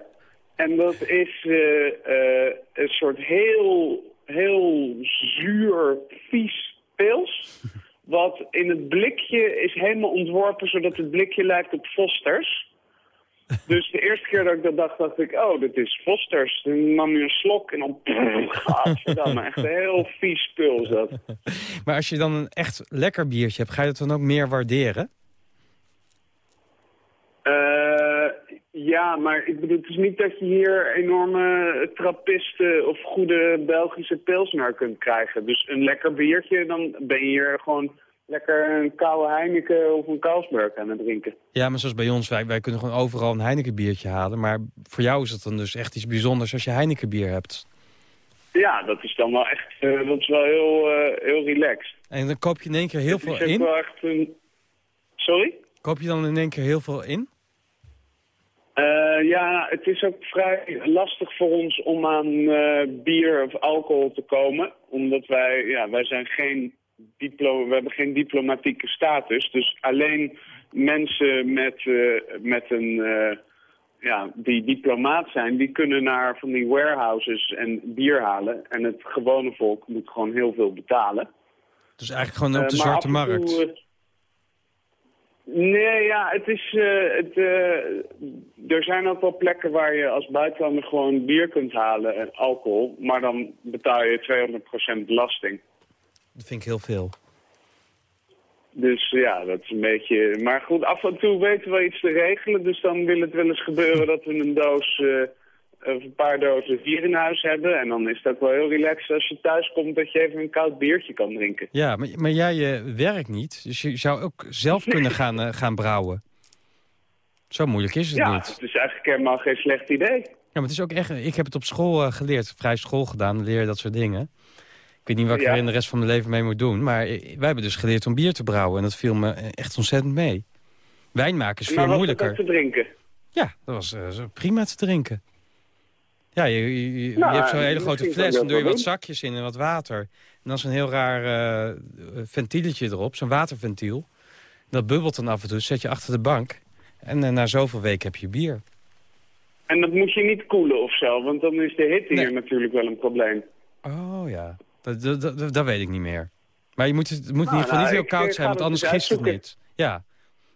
En dat is uh, uh, een soort heel, heel zuur, vies pils. Wat in het blikje is helemaal ontworpen zodat het blikje lijkt op Fosters. Dus de eerste keer dat ik dat dacht, dacht ik, oh, dit is Fosters. Toen nam je een slok en dan... Gadverdamme, echt een heel vies spul is dat. Maar als je dan een echt lekker biertje hebt, ga je dat dan ook meer waarderen? Uh, ja, maar ik bedoel, het is niet dat je hier enorme trappisten of goede Belgische pilsner kunt krijgen. Dus een lekker biertje, dan ben je hier gewoon lekker een koude Heineken of een Carlsberg aan het drinken. Ja, maar zoals bij ons, wij, wij kunnen gewoon overal een Heineken biertje halen. Maar voor jou is het dan dus echt iets bijzonders als je Heineken bier hebt. Ja, dat is dan wel echt, uh, dat is wel heel, uh, heel relaxed. En dan koop je in één keer heel dat veel in? Wel echt een... Sorry? Koop je dan in één keer heel veel in? Uh, ja, het is ook vrij lastig voor ons om aan bier of alcohol te komen. Omdat wij, ja, wij zijn geen diplo we hebben geen diplomatieke status. Dus alleen mensen met, uh, met een, ja, die diplomaat zijn, die kunnen naar van die warehouses en bier halen. En het gewone volk moet gewoon heel veel betalen. Dus eigenlijk gewoon op de zwarte markt? Toe, Nee, ja, het is, uh, het, uh, er zijn ook wel plekken waar je als buitenlander gewoon bier kunt halen en alcohol. Maar dan betaal je 200% belasting. Dat vind ik heel veel. Dus ja, dat is een beetje... Maar goed, af en toe weten we iets te regelen. Dus dan wil het wel eens gebeuren dat we een doos... Uh, of een paar dozen bier in huis hebben. En dan is het ook wel heel relaxed als je thuis komt dat je even een koud biertje kan drinken. Ja, maar, maar jij uh, werkt niet. Dus je zou ook zelf kunnen gaan, uh, gaan brouwen. Zo moeilijk is het ja, niet. Ja, het is eigenlijk helemaal geen slecht idee. Ja, maar het is ook echt... Ik heb het op school uh, geleerd, vrij school gedaan, leer je dat soort dingen. Ik weet niet wat ik ja. er in de rest van mijn leven mee moet doen. Maar wij hebben dus geleerd om bier te brouwen. En dat viel me echt ontzettend mee. Wijn maken is veel maar moeilijker. Maar te drinken? Ja, dat was prima te drinken. Ja, je, je, je nou, hebt zo'n hele grote fles, dan doe je wat zakjes in en wat water. En dan is een heel raar uh, ventieltje erop, zo'n waterventiel. Dat bubbelt dan af en toe, zet je achter de bank. En uh, na zoveel weken heb je bier. En dat moet je niet koelen of zo, want dan is de hitte hier natuurlijk wel een probleem. Oh ja, dat, dat, dat, dat weet ik niet meer. Maar je moet, het moet in ieder geval nou, niet heel koud zijn, want anders eens gist het uitzoeken. niet. Ja,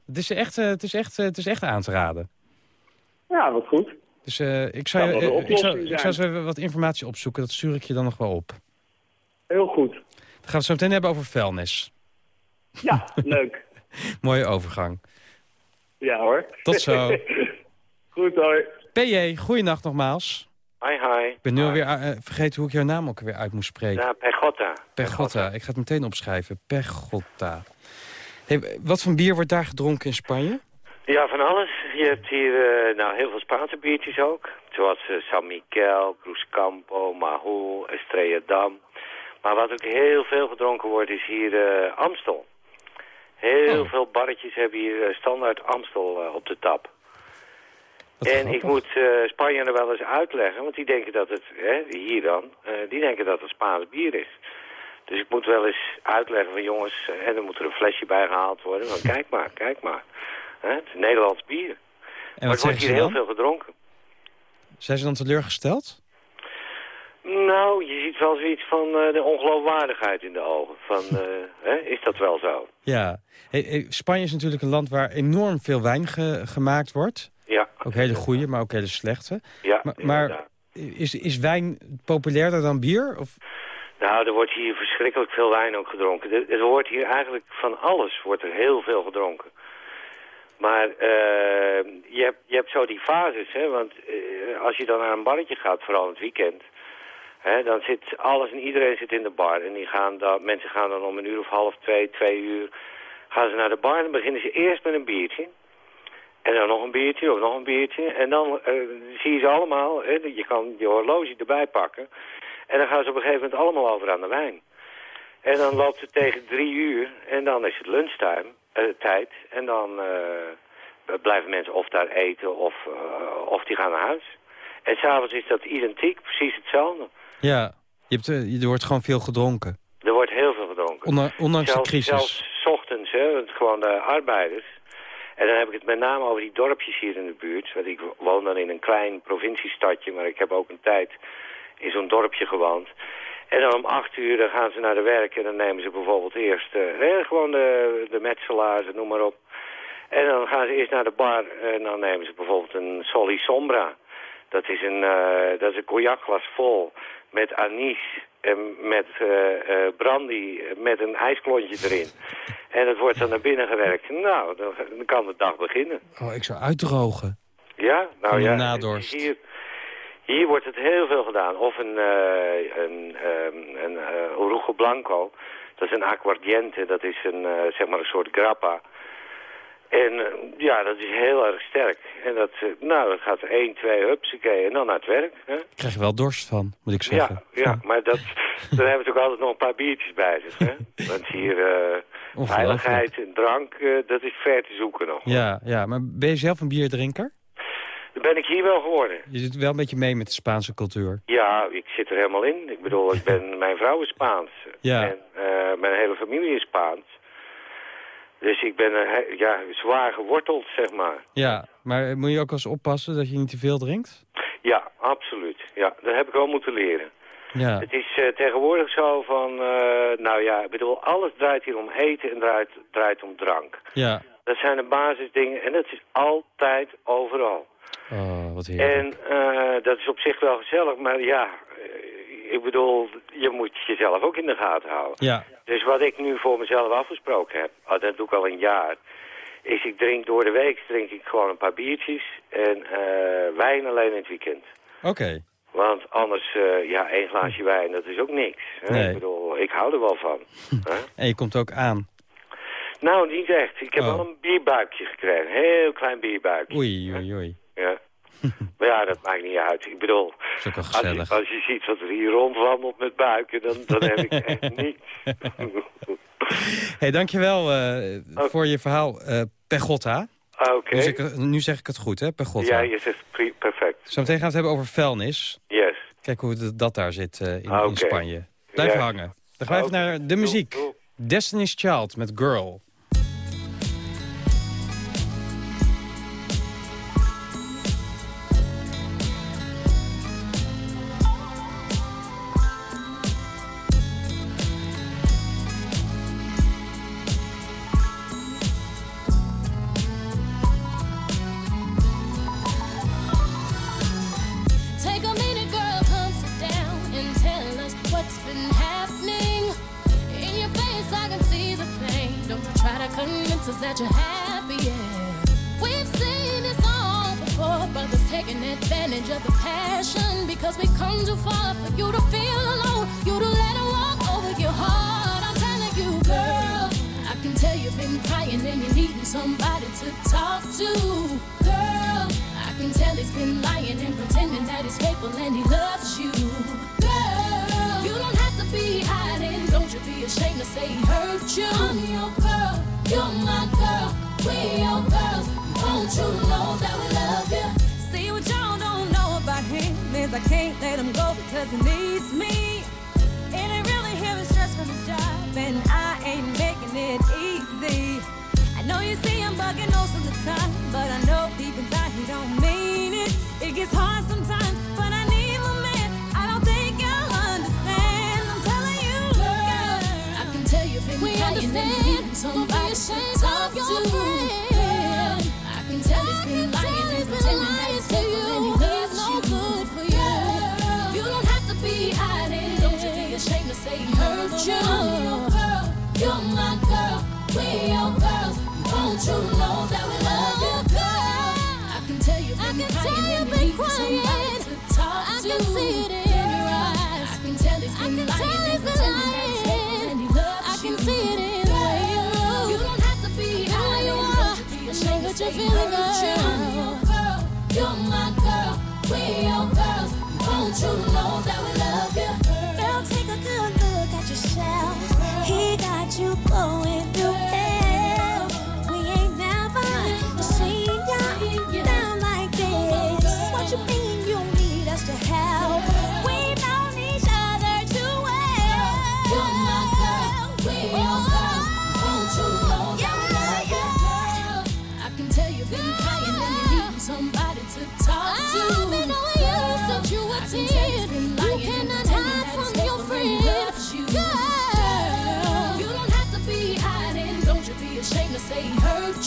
het is echt, eh, het is echt, eh, het is echt aan te raden. Ja, wat goed. Dus eh, ik, zou, ik, zou, ik zou even wat informatie opzoeken. Dat stuur ik je dan nog wel op. Heel goed. Dan gaan we het zo meteen hebben over vuilnis. Ja, leuk. Mooie overgang. Ja hoor. Tot zo. goed hoi. PJ, goeienacht nogmaals. Hi, hi. Ik ben nu alweer eh, vergeten hoe ik jouw naam ook weer uit moest spreken. Ja, Pegotta. Pergotta. Ik ga het meteen opschrijven. Pergotta. Hey, wat voor bier wordt daar gedronken in Spanje? Ja, van alles. Je hebt hier eh, nou, heel veel Spaanse biertjes ook. Zoals eh, San Miguel, Cruzcampo, Mahou, Estrella Dam. Maar wat ook heel veel gedronken wordt is hier eh, Amstel. Heel Oh. veel barretjes hebben hier eh, standaard Amstel eh, op de tap. En ik moet eh Spanjaarden wel eens uitleggen, want die denken dat het, hè, hier dan, eh, die denken dat het Spaans bier is. Dus ik moet wel eens uitleggen van jongens, eh, en dan moet er een flesje bij gehaald worden. Want kijk maar, kijk maar. Hè, het is Nederlands bier. En maar het wordt hier heel veel gedronken. Zijn ze dan teleurgesteld? Nou, je ziet wel zoiets van eh, de ongeloofwaardigheid in de ogen. Van, eh, hè, is dat wel zo? Ja. Hey, hey, Spanje is natuurlijk een land waar enorm veel wijn ge- gemaakt wordt. Ja. Ook hele goede, maar ook hele slechte. Ja, Maar, maar is, is wijn populairder dan bier? Of... Nou, er wordt hier verschrikkelijk veel wijn ook gedronken. Er, er wordt hier eigenlijk van alles wordt er heel veel gedronken. Maar eh, je, hebt, je hebt zo die fases, hè. Want eh, als je dan naar een barretje gaat, vooral in het weekend... Hè, dan zit alles en iedereen zit in de bar. En die gaan dan, mensen gaan dan om een uur of half twee, twee uur... gaan ze naar de bar en dan beginnen ze eerst met een biertje. En dan nog een biertje of nog een biertje. En dan eh, zie je ze allemaal, hè, je kan je horloge erbij pakken... En dan gaan ze op een gegeven moment allemaal over aan de wijn. En dan loopt het tegen drie uur en dan is het lunchtime, eh, tijd. En dan eh, blijven mensen of daar eten of, of die gaan naar huis. En s'avonds is dat identiek, precies hetzelfde. Ja, je hebt, er wordt gewoon veel gedronken. Er wordt heel veel gedronken. Ondanks de crisis. Zelfs 's ochtends, hè, want gewoon de arbeiders. En dan heb ik het met name over die dorpjes hier in de buurt. Want ik woon dan in een klein provinciestadje, maar ik heb ook een tijd in zo'n dorpje gewoond. En dan om acht uur dan gaan ze naar de werk en dan nemen ze bijvoorbeeld eerst eh, gewoon de, de metselaars, noem maar op. En dan gaan ze eerst naar de bar en dan nemen ze bijvoorbeeld een Soli Sombra. Dat is een, eh, dat is een cognacglas vol met anis met eh, eh, brandy met een ijsklontje erin. En dat wordt dan naar binnen gewerkt. Nou, dan, dan kan de dag beginnen. Oh, ik zou uitdrogen. Ja, nou ja. nadorst. Hier, hier wordt het heel veel gedaan. Of een, eh een, ehm, een eh, Orujo Blanco. Dat is een aguardiente. Dat is een, eh, zeg maar een soort grappa. En eh, ja, dat is heel erg sterk. En dat, eh, nou, dat gaat 1, 2, hupsakee, en dan naar het werk. Hè? Ik krijg er wel dorst van, moet ik zeggen. Ja, ja, maar dat, dan hebben ze ook altijd nog een paar biertjes bij zich. Hè? Want hier eh, veiligheid en drank, dat is ver te zoeken nog. Ja, ja, maar ben je zelf een bierdrinker? Dan ben ik hier wel geworden. Je zit wel een beetje mee met de Spaanse cultuur. Ja, ik zit er helemaal in. Ik bedoel, ik ben, mijn vrouw is Spaans. Ja. En mijn hele familie is Spaans. Dus ik ben ja, zwaar geworteld, zeg maar. Ja, maar moet je ook eens oppassen dat je niet te veel drinkt? Ja, absoluut. Ja, dat heb ik wel moeten leren. Ja, Het is eh, tegenwoordig zo van, eh, nou ja, ik bedoel, alles draait hier om eten en draait, draait om drank. ja. Dat zijn de basisdingen en dat is altijd overal. Oh, wat heerlijk. En eh, dat is op zich wel gezellig, maar ja, ik bedoel, je moet jezelf ook in de gaten houden. Ja, Dus wat ik nu voor mezelf afgesproken heb, oh, dat doe ik al een jaar, is ik drink door de week drink ik gewoon een paar biertjes en eh, wijn alleen in het weekend. oké. Want anders, eh, ja, één glaasje wijn, dat is ook niks. Hè? Nee. Ik bedoel, ik hou er wel van. hè? En je komt ook aan. Nou, niet echt. Ik heb Oh. wel een bierbuikje gekregen. Een heel klein bierbuikje. Oei, oei, oei. Ja. Maar ja, dat maakt niet uit. Ik bedoel, als je, als je ziet wat er hier rondwandelt met buiken, dan, dan heb ik echt niets. hey, dankjewel eh voor je verhaal, eh Pegotta. Ah, Oké. Nu, zeg ik, nu zeg ik het goed, hè, Pegotta. Ja, je zegt perfect. Zometeen gaan we het hebben over vuilnis. Yes. Kijk hoe dat- daar zit eh, in, Ah, in. Spanje. Blijf hangen. Dan gaan we even Oké. naar de muziek. Destiny's Child met Girl. You're my girl. We're your girls. Won't you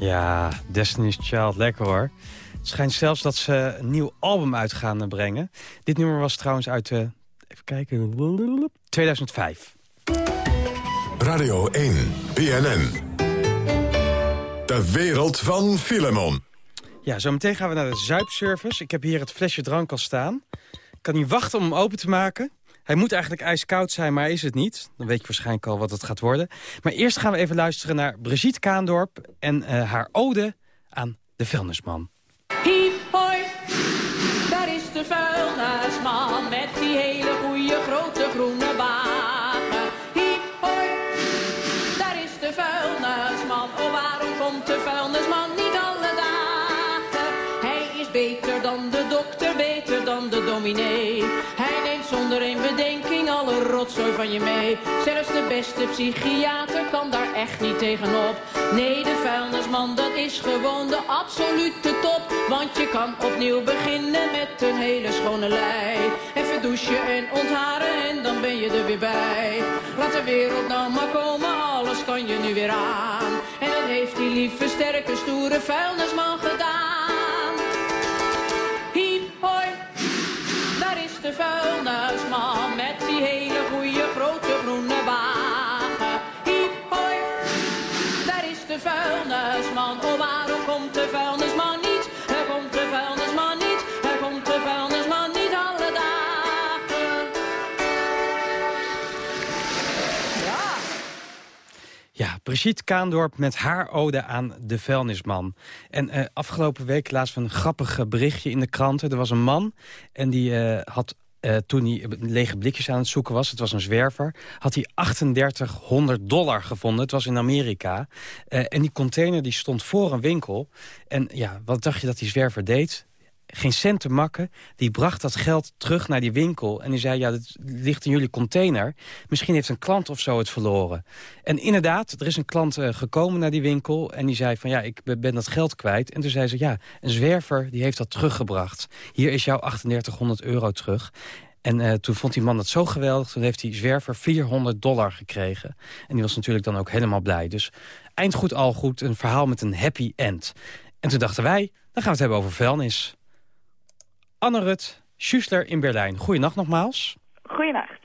Ja, Destiny's Child, lekker hoor. Het schijnt zelfs dat ze een nieuw album uit gaan brengen. Dit nummer was trouwens uit, eh, even kijken, 2005. Radio 1, BNN. De wereld van Filemon. Ja, zometeen gaan we naar de zuipservice. Ik heb hier het flesje drank al staan. Ik kan niet wachten om hem open te maken. Hij moet eigenlijk ijskoud zijn, maar is het niet. Dan weet je waarschijnlijk al wat het gaat worden. Maar eerst gaan we even luisteren naar Brigitte Kaandorp... en eh, haar ode aan de vuilnisman. Hiep hoi, daar is de vuilnisman met die hele goede grote groene wagen. Hoi, daar is de vuilnisman. Oh, waarom komt de vuilnisman niet alle dagen? Hij is beter dan de dokter, beter dan de dominee. Rotzooi van je mee. Zelfs de beste psychiater kan daar echt niet tegenop. Nee, de vuilnisman, dat is gewoon de absolute top. Want je kan opnieuw beginnen met een hele schone lei. Even douchen en ontharen en dan ben je er weer bij. Laat de wereld nou maar komen, alles kan je nu weer aan. En dat heeft die lieve, sterke, stoere vuilnisman gedaan. Hiep, hoi, daar is de vuilnisman Brigitte Kaandorp met haar ode aan de vuilnisman. En eh, afgelopen week laatst een grappig eh, berichtje in de kranten. Er was een man en die eh, had... toen hij lege blikjes aan het zoeken was, het was een zwerver... had hij 3800 dollar gevonden. Het was in Amerika. En die container die stond voor een winkel. En ja, wat dacht je dat die zwerver deed? Geen cent te makken. Die bracht dat geld terug naar die winkel. En die zei, ja, dat ligt in jullie container. Misschien heeft een klant of zo het verloren. En inderdaad, er is een klant uh, gekomen naar die winkel. En die zei van, ja, ik ben dat geld kwijt. En toen zei ze, ja, een zwerver die heeft dat teruggebracht. Hier is jouw 3800 euro terug. En uh, toen vond die man dat zo geweldig. Toen heeft die zwerver 400 dollar gekregen. En die was natuurlijk dan ook helemaal blij. Dus eind goed, al goed. Een verhaal met een happy end. En toen dachten wij, dan gaan we het hebben over vuilnis. Anne Rut, Schuster in Berlijn. Goedenacht nogmaals. Goedenacht.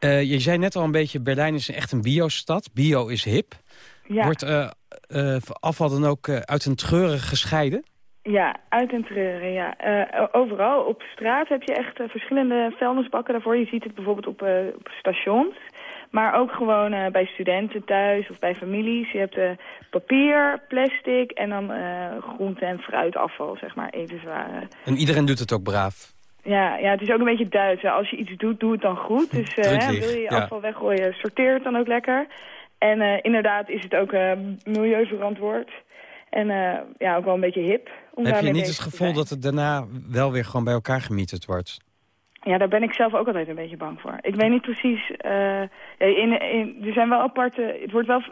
Uh, je zei net al een beetje, Berlijn is echt een biostad. Bio is hip. Ja. Wordt uh, uh, afval dan ook uit een treuren gescheiden? Ja, uit een treuren, ja. overal op straat heb je echt verschillende vuilnisbakken daarvoor. Je ziet het bijvoorbeeld op, op stations. Maar ook gewoon uh, bij studenten thuis of bij families. Je hebt uh, papier, plastic en dan uh, groente- en fruitafval, zeg maar, etenswaren. En iedereen doet het ook braaf? Ja, ja, het is ook een beetje Duits. Hè. Als je iets doet, doe het dan goed. Dus hè, wil je ja. afval weggooien, sorteer het dan ook lekker. En inderdaad is het ook milieuverantwoord. En ja, ook wel een beetje hip. Om Heb je niet het gevoel dat het daarna wel weer gewoon bij elkaar gemieterd wordt? Ja, daar ben ik zelf ook altijd een beetje bang voor. Ik weet niet precies... Uh, in, in, er zijn wel aparte... Het wordt wel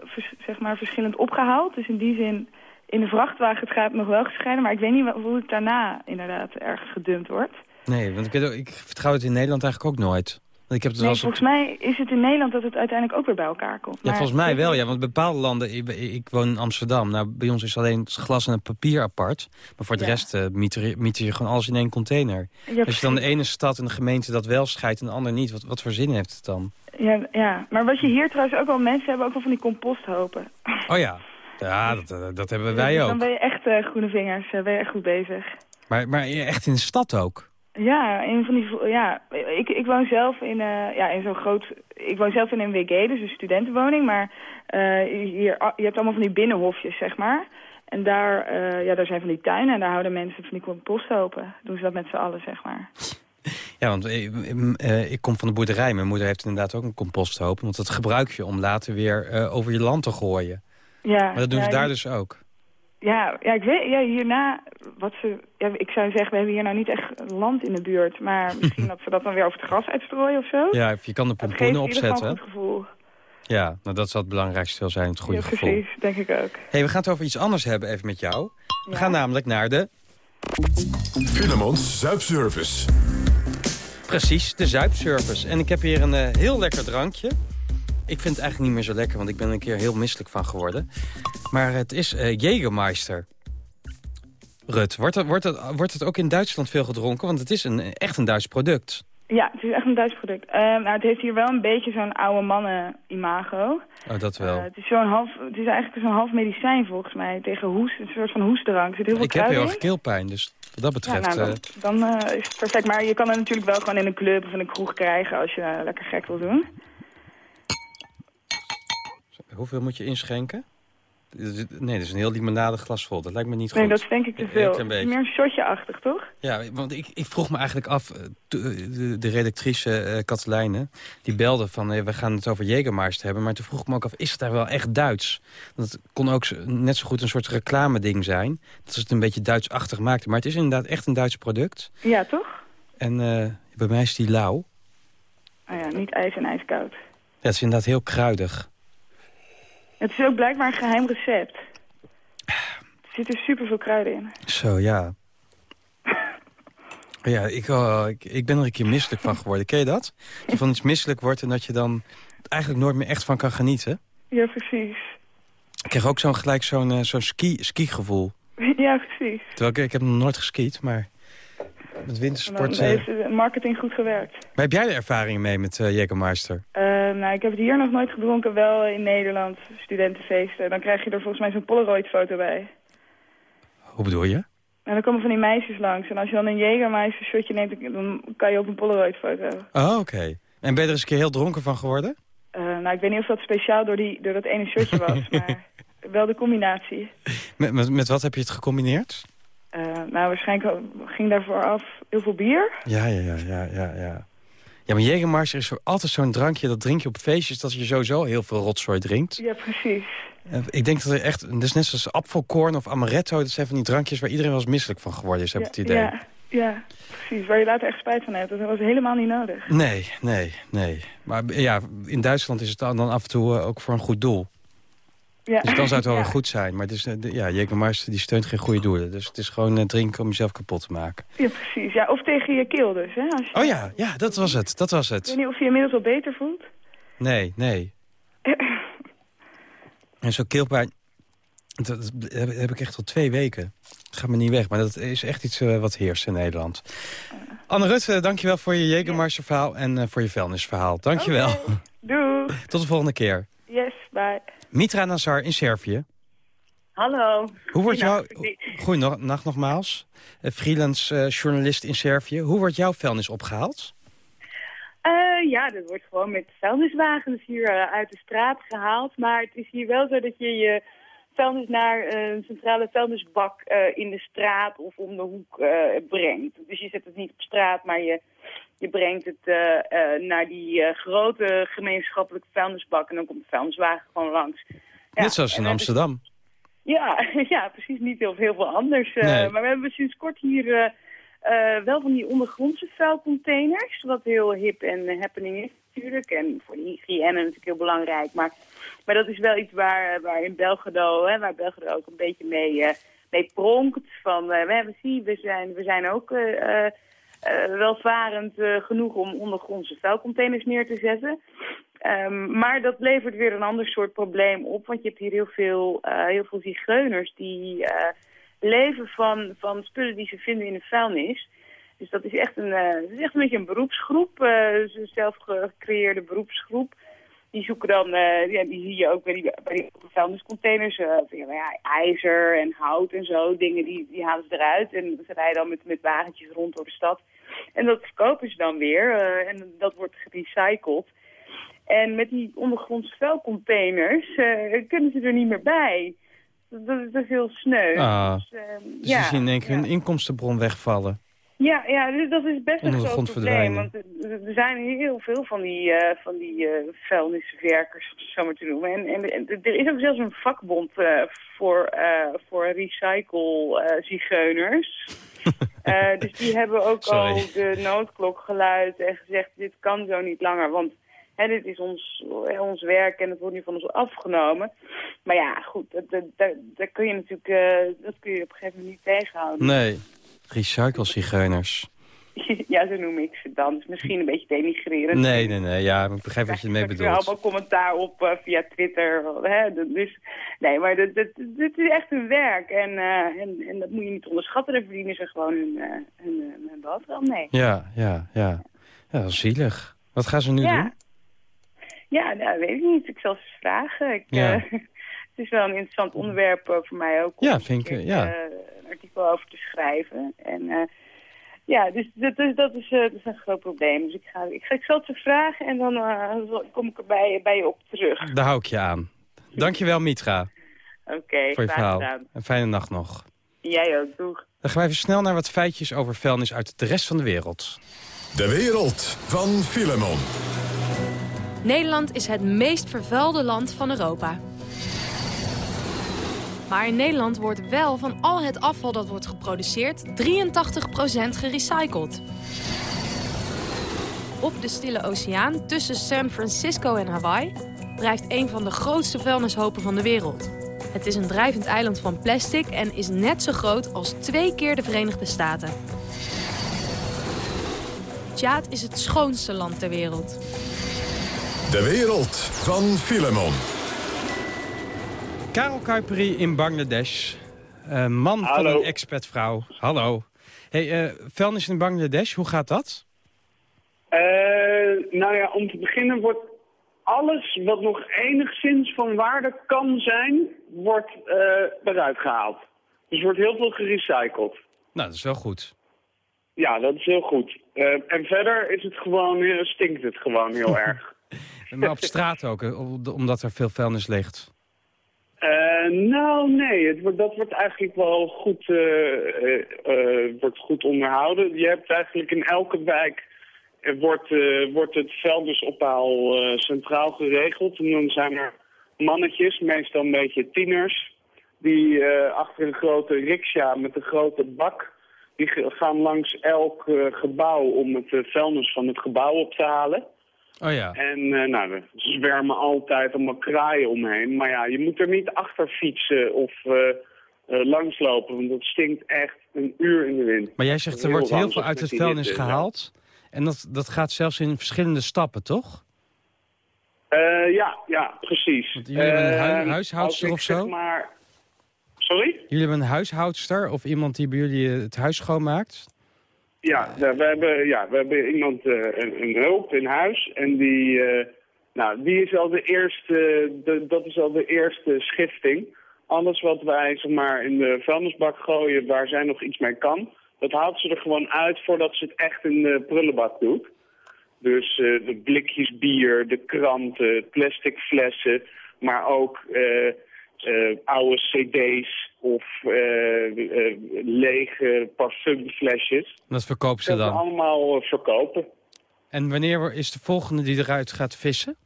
zeg maar, verschillend opgehaald. Dus in die zin, in de vrachtwagen het gaat nog wel gescheiden. Maar ik weet niet hoe het daarna inderdaad ergens gedumpt wordt. Nee, want ik, ik vertrouw het in Nederland eigenlijk ook nooit. Ik heb het nee, volgens op... mij is het in Nederland dat het uiteindelijk ook weer bij elkaar komt. Ja, volgens mij wel, ja. Want bepaalde landen, ik, ik, woon in Amsterdam. Nou, bij ons is alleen het glas en het papier apart. Maar voor de ja. rest uh, mieter, je gewoon alles in één container. Ja, Als je dan de ene stad en de gemeente dat wel scheidt en de ander niet, wat, wat voor zin heeft het dan? Ja, ja, maar wat je hier trouwens ook wel, mensen hebben ook wel van die composthopen. Oh ja, ja dat, dat hebben wij ook. Dan ben je echt uh, groene vingers, ben je echt goed bezig. Maar, maar echt in de stad ook? Ja, een van die, ja ik, ik woon zelf in, uh, ja, in zo'n groot... Ik woon zelf in een WG, dus een studentenwoning. Maar uh, hier, je hebt allemaal van die binnenhofjes, zeg maar. En daar, uh, ja, daar zijn van die tuinen en daar houden mensen van die compost open. Doen ze dat met z'n allen, zeg maar. Ja, want ik, ik kom van de boerderij. Mijn moeder heeft inderdaad ook een composthoop. Want dat gebruik je om later weer over je land te gooien. Ja, maar dat doen ja, ze daar dus ook. Ja, ja, ik weet, ja, hierna, wat ze, ja, ik zou zeggen, we hebben hier nou niet echt land in de buurt. Maar misschien dat ze dat dan weer over het gras uitstrooien of zo. Ja, je kan de pompoenen opzetten. Dat gevoel. Ja, nou dat zal het belangrijkste wel zijn, het goede ja, gevoel. precies, denk ik ook. hey, we gaan het over iets anders hebben even met jou. We ja. gaan namelijk naar de... Filemons Zuipservice. Precies, de Zuipservice. En ik heb hier een uh, heel lekker drankje. Ik vind het eigenlijk niet meer zo lekker, want ik ben er een keer heel misselijk van geworden. Maar het is uh, Jägermeister. Rut, wordt het, wordt, het, wordt het ook in Duitsland veel gedronken? Want het is een, echt een Duits product. Ja, het is echt een Duits product. Uh, nou, het heeft hier wel een beetje zo'n oude mannen imago. Oh, dat wel. Uh, het, is zo'n half, het is eigenlijk zo'n half medicijn volgens mij tegen hoest. Een soort van hoestdrank. Er zit heel veel Ik heb heel erg keelpijn, dus wat dat betreft... Ja, nou, dan, dan is het perfect. Maar je kan het natuurlijk wel gewoon in een club of in een kroeg krijgen als je lekker gek wil doen. Hoeveel moet je inschenken? Nee, dat is een heel limonade glas vol. Dat lijkt me niet goed. Nee, dat is denk ik te veel. Het is meer een shotje-achtig, toch? Ja, want ik, ik vroeg me eigenlijk af... De, de, de redactrice uh, Katelijne, die belde van... We gaan het over Jägermeister hebben. Maar toen vroeg ik me ook af, is het daar wel echt Duits? Het kon ook net zo goed een soort reclame-ding zijn. Dat ze het een beetje Duits-achtig maakte. Maar het is inderdaad echt een Duits product. Ja, toch? En uh, bij mij is die lauw. Oh ja, niet ijs en ijskoud. Ja, het is inderdaad heel kruidig. Het is ook blijkbaar een geheim recept. Er zitten superveel kruiden in. Zo, ja. ja, ik, oh, ik, ik, ben er een keer misselijk van geworden. Ken je dat? Dat je van iets misselijk wordt en dat je dan eigenlijk nooit meer echt van kan genieten. Ja, precies. Ik kreeg ook zo'n gelijk zo'n uh, zo'n ski, ski-gevoel. Ja, precies. Terwijl ik, ik heb nog nooit geskiet, maar met wintersport... Dan heeft de marketing goed gewerkt. Maar heb jij de ervaringen mee met uh, Jägermeister? Uh, nou, ik heb het hier nog nooit gedronken, wel in Nederland, studentenfeesten. Dan krijg je er volgens mij zo'n Polaroid-foto bij. Hoe bedoel je? En dan komen van die meisjes langs. En als je dan een Jägermeister shotje neemt, dan kan je op een Polaroid-foto. Oh, oké. En ben je er eens een keer heel dronken van geworden? Uh, nou, ik weet niet of dat speciaal door, die, door dat ene shotje was, maar wel de combinatie. Met, met, met wat heb je het gecombineerd? Uh, nou, waarschijnlijk ging daarvoor af heel veel bier. Ja, ja, ja, ja, ja. Ja, ja maar Jägermeister is altijd zo'n drankje, dat drink je op feestjes... dat je sowieso heel veel rotzooi drinkt. Ja, precies. ik denk dat er echt, is net zoals apfelkorn of amaretto, dat zijn van die drankjes waar iedereen wel eens misselijk van geworden is, heb ik het idee. Ja, ja, precies. Waar je later echt spijt van hebt. Dat was helemaal niet nodig. Nee, nee, nee. Maar ja, in Duitsland is het dan af en toe ook voor een goed doel. Ja. Dus dan zou het wel weer goed zijn. Maar het is, ja, Jägermeister die steunt geen goede doelen. Dus het is gewoon drinken om jezelf kapot te maken. Ja, precies. Ja, of tegen je keel dus. Hè? Als je... Oh ja, ja, dat was het. Dat was het. Ik weet niet of je je inmiddels al beter voelt. Nee, nee. en zo keelpijn, dat heb ik echt al twee weken. Het gaat me niet weg, maar dat is echt iets uh, wat heerst in Nederland. Anne Rutte, dankjewel voor je Jägermeister verhaal en uh, voor je vuilnisverhaal. Dankjewel. Okay. Doei. Tot de volgende keer. Bye. Mitra Nazar in Servië. Hallo. Hoe wordt jouw... Nogmaals. Freelance uh, journalist in Servië. Hoe wordt jouw vuilnis opgehaald? Uh, ja, dat wordt gewoon met vuilniswagens hier uh, uit de straat gehaald. Maar het is hier wel zo dat je je vuilnis naar een centrale vuilnisbak in de straat of om de hoek brengt. Dus je zet het niet op straat, maar je, je brengt het naar die grote gemeenschappelijke vuilnisbak. En dan komt de vuilniswagen gewoon langs. Ja, Net zoals in Amsterdam. ja, ja, precies niet heel, heel veel anders. Nee. Maar we hebben sinds kort hier wel van die ondergrondse vuilcontainers, wat heel hip en happening is natuurlijk. En voor de hygiëne natuurlijk heel belangrijk. Maar, maar dat is wel iets waar, waar in Belgrado, hè, waar Belgrado ook een beetje mee, mee pronkt. Van, we, hebben, zie, we, zijn, we zijn ook welvarend genoeg om ondergrondse vuilcontainers neer te zetten. Um, maar dat levert weer een ander soort probleem op. Want je hebt hier heel veel, heel veel zigeuners die leven van, van spullen die ze vinden in de vuilnis. Dus dat is echt een, uh, is echt een beetje een beroepsgroep, uh, een zelf gecreëerde beroepsgroep. Die zoeken dan, uh, ja, die zie je ook bij die, bij die vuilniscontainers, ja, ijzer en hout en zo, dingen die, die halen ze eruit. En ze rijden dan met, met wagentjes rond door de stad. En dat verkopen ze dan weer en dat wordt gerecycled. En met die ondergrondse vuilcontainers kunnen ze er niet meer bij dat, dat is heel sneu. Ah, dus, uh, dus ja, je ziet in één keer hun inkomstenbron wegvallen. Ja, ja dus dat is best een groot probleem. Want er zijn heel veel van die, uh, van die uh, vuilniswerkers, om het zo maar te noemen. En, en, en, er is ook zelfs een vakbond uh, voor, voor recycle-zigeuners. dus die hebben ook Sorry. al de noodklok geluid en gezegd, dit kan zo niet langer. Want Hè, dit is ons, ons werk en het wordt nu van ons afgenomen. Maar ja, goed, dat, dat, dat, dat kun je natuurlijk dat kun je op een gegeven moment niet tegenhouden. Nee, recycle-zigeuners. ja, zo noem ik ze dan. Dus misschien een beetje denigrerend. Nee, nee, nee. Ja, ik begrijp wat je ermee bedoelt. Ik heb allemaal commentaar op uh, via Twitter. Hè, dus, nee, maar dit, dit, dit is echt hun werk. En, uh, en, en dat moet je niet onderschatten. Daar verdienen ze gewoon hun, uh, hun, hun boterham mee. Ja, ja, ja. Ja, dat is zielig. Wat gaan ze nu ja. doen? Ja, nou, weet ik niet. Ik zal ze vragen. Ik, Ja. het is wel een interessant onderwerp uh, voor mij ook. Om Ja, vind ik, een, keer, ja. uh, een artikel over te schrijven. En uh, ja, dus dat is, dat, is, uh, dat is een groot probleem. Dus ik, ga, ik, ga, ik zal het vragen en dan uh, kom ik er bij, bij je op terug. Daar hou ik je aan. Dankjewel, Mitra, Oké, voor je graag verhaal. gedaan. Een fijne nacht nog. Jij ook, doeg. Dan gaan we even snel naar wat feitjes over vuilnis uit de rest van de wereld. De wereld van Filemon. Nederland is het meest vervuilde land van Europa. Maar in Nederland wordt wel van al het afval dat wordt geproduceerd 83% gerecycled. Op de Stille Oceaan tussen San Francisco en Hawaii drijft een van de grootste vuilnishopen van de wereld. Het is een drijvend eiland van plastic en is net zo groot als twee keer de Verenigde Staten. Tjaad is het schoonste land ter wereld. De wereld van Filemon. Karel Kuiperi in Bangladesh. Eh, man van een expatvrouw. Hallo. Hey, eh, vuilnis in Bangladesh, hoe gaat dat? Eh, nou ja, om te beginnen wordt alles wat nog enigszins van waarde kan zijn, wordt eruit gehaald. Dus er wordt heel veel gerecycled. Nou, dat is wel goed. Ja, dat is heel goed. En verder is het gewoon, stinkt het gewoon heel erg. Maar op straat ook, om- omdat er veel vuilnis ligt. Eh, nou, nee, het dat wordt eigenlijk wel goed, eh, eh, wordt goed onderhouden. Je hebt eigenlijk in elke wijk wordt, wordt het vuilnisophaal centraal geregeld. En dan zijn er mannetjes, meestal een beetje tieners, die achter een grote riksja met een grote bak, die gaan langs elk gebouw om het uh, vuilnis van het gebouw op te halen. Oh ja. En nou, er zwermen altijd allemaal kraaien omheen. Maar ja, je moet er niet achter fietsen of langslopen, want dat stinkt echt een uur in de wind. Maar jij zegt er wordt heel veel uit het vuilnis gehaald. En dat, dat gaat zelfs in verschillende stappen, toch? Uh, ja, ja, precies. Want jullie hebben een hu huishoudster of zo? Zeg maar... Sorry? Jullie hebben een huishoudster of iemand die bij jullie het huis schoonmaakt? Ja, we hebben, ja, we hebben iemand, uh, een, een, hulp in huis. En die, uh, nou, die is al de eerste, de, dat is al de eerste schifting. Alles wat wij zeg maar, in de vuilnisbak gooien waar zij nog iets mee kan... dat haalt ze er gewoon uit voordat ze het echt in de prullenbak doet. Dus uh, de blikjes bier, de kranten, plastic flessen, maar ook uh, oude cd's of lege parfumflesjes. Dat verkopen ze dan? Dat allemaal verkopen. En wanneer is de volgende die eruit gaat vissen?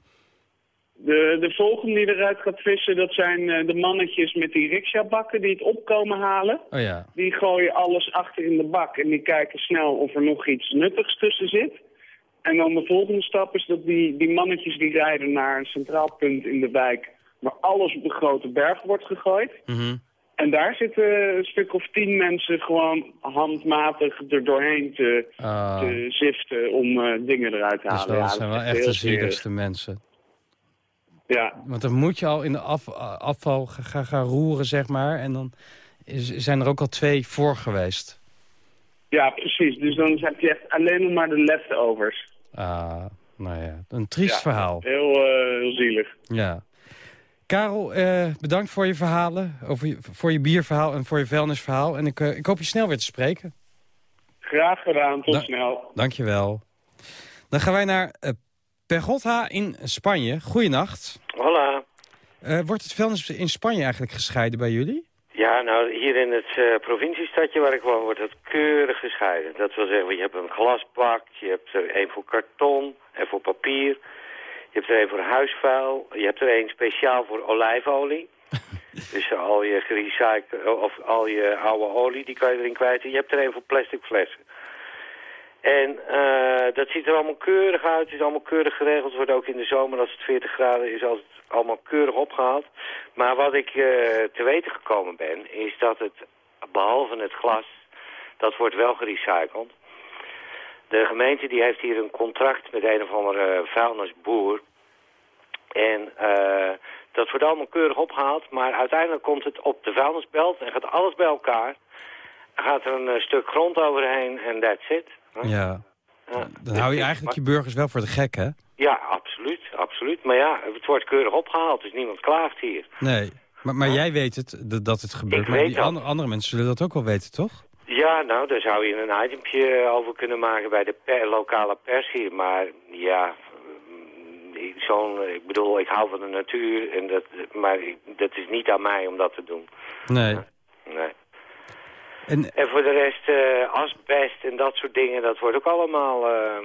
De, de volgende die eruit gaat vissen, dat zijn de mannetjes met die riksja-bakken die het opkomen halen. Oh ja. Die gooien alles achter in de bak en die kijken snel of er nog iets nuttigs tussen zit. En dan de volgende stap is dat die, die mannetjes die rijden naar een centraal punt in de wijk... waar alles op de grote berg wordt gegooid. Mhm. En daar zitten een stuk of tien mensen gewoon handmatig er doorheen te, Ah. te ziften om eh, dingen eruit te Dus halen. Ja, dat zijn wel echt de zieligste mensen. Ja, Want dan moet je al in de af, afval gaan ga, gaan roeren, zeg maar. En dan is, zijn er ook al twee voor geweest. ja, precies. Dus dan heb je echt alleen maar de leftovers. Ah, nou ja, een triest Ja, verhaal. Heel, eh, heel zielig. Ja. Karel, eh, bedankt voor je verhalen, over je, voor je bierverhaal en voor je vuilnisverhaal. En ik, eh, ik hoop je snel weer te spreken. Graag gedaan, tot Da- snel. Dankjewel. Dan gaan wij naar uh, in Spanje. Goeienacht. Hola. Uh, wordt het vuilnis in Spanje eigenlijk gescheiden bij jullie? Ja, nou, hier in het uh, provinciestadje waar ik woon wordt het keurig gescheiden. Dat wil zeggen, je hebt een glasbak, je hebt er één voor karton en voor papier. Je hebt er één voor huisvuil. Je hebt er één speciaal voor olijfolie. dus al je gerecycled, of al je oude olie, die kan je erin kwijt. Je hebt er één voor plastic flessen. En uh, dat ziet er allemaal keurig uit. Het is allemaal keurig geregeld. wordt ook in de zomer, als het 40 graden is, altijd allemaal keurig opgehaald. Maar wat ik uh, te weten gekomen ben, is dat het, behalve het glas, dat wordt wel gerecycled. De gemeente die heeft hier een contract met een of andere vuilnisboer. En uh, dat wordt allemaal keurig opgehaald. Maar uiteindelijk komt het op de vuilnisbelt en gaat alles bij elkaar. Gaat er een uh, stuk grond overheen en that's it. Huh? Ja. ja. Dan hou je eigenlijk je burgers wel voor de gek, hè? Ja, absoluut, absoluut. Maar ja, het wordt keurig opgehaald, dus niemand klaagt hier. Nee, maar, maar jij weet het, dat het gebeurt. Ik maar weet die dat. andere mensen zullen dat ook wel weten, toch? Ja, nou, daar zou je een itempje over kunnen maken bij de per, lokale pers hier. Maar ja, zo'n, ik bedoel, ik hou van de natuur, en dat, maar dat is niet aan mij om dat te doen. Nee. Nee. En, en voor de rest, uh, asbest en dat soort dingen, dat wordt ook allemaal... Uh,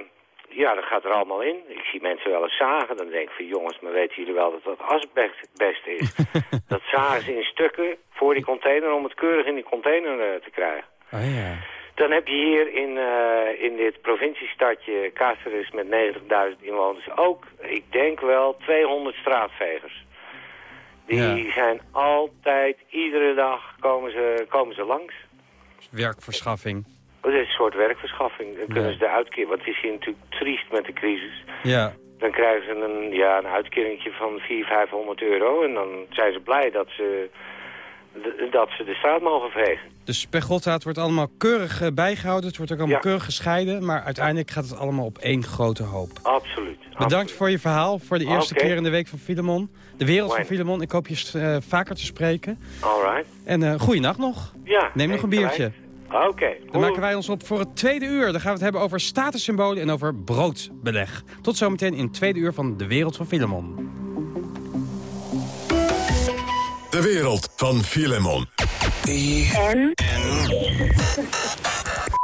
ja, dat gaat er allemaal in. Ik zie mensen wel eens zagen. Dan denk ik van jongens, maar weten jullie wel dat dat asbest is? dat zagen ze in stukken voor die container om het keurig in die container uh, te krijgen. Oh ja. Dan heb je hier in, uh, in dit provinciestadje Cáceres met 90.000 inwoners ook, ik denk wel, 200 straatvegers. Die ja. zijn altijd, iedere dag komen ze, komen ze langs. Werkverschaffing. Het is een soort werkverschaffing. Dan kunnen ja. ze de uitkering, want het is hier natuurlijk triest met de crisis. Ja. Dan krijgen ze een, ja, een uitkeringetje van 400, 500 euro. En dan zijn ze blij dat ze, dat ze de straat mogen vegen. Dus per godheid het wordt allemaal keurig uh, bijgehouden. Het wordt ook allemaal ja. keurig gescheiden. Maar uiteindelijk gaat het allemaal op één grote hoop. Absoluut. Bedankt absoluut. voor je verhaal. Voor de eerste okay. keer in de week van Filemon. De wereld van Filemon. Ik hoop je uh, vaker te spreken. Alright. En uh, goeienacht nog. Ja. Neem nog een biertje. Oké. Okay. Dan maken wij ons op voor het tweede uur. Dan gaan we het hebben over statussymbolen en over broodbeleg. Tot zometeen in het tweede uur van De Wereld van Filemon. De Wereld van Filemon. E N. N.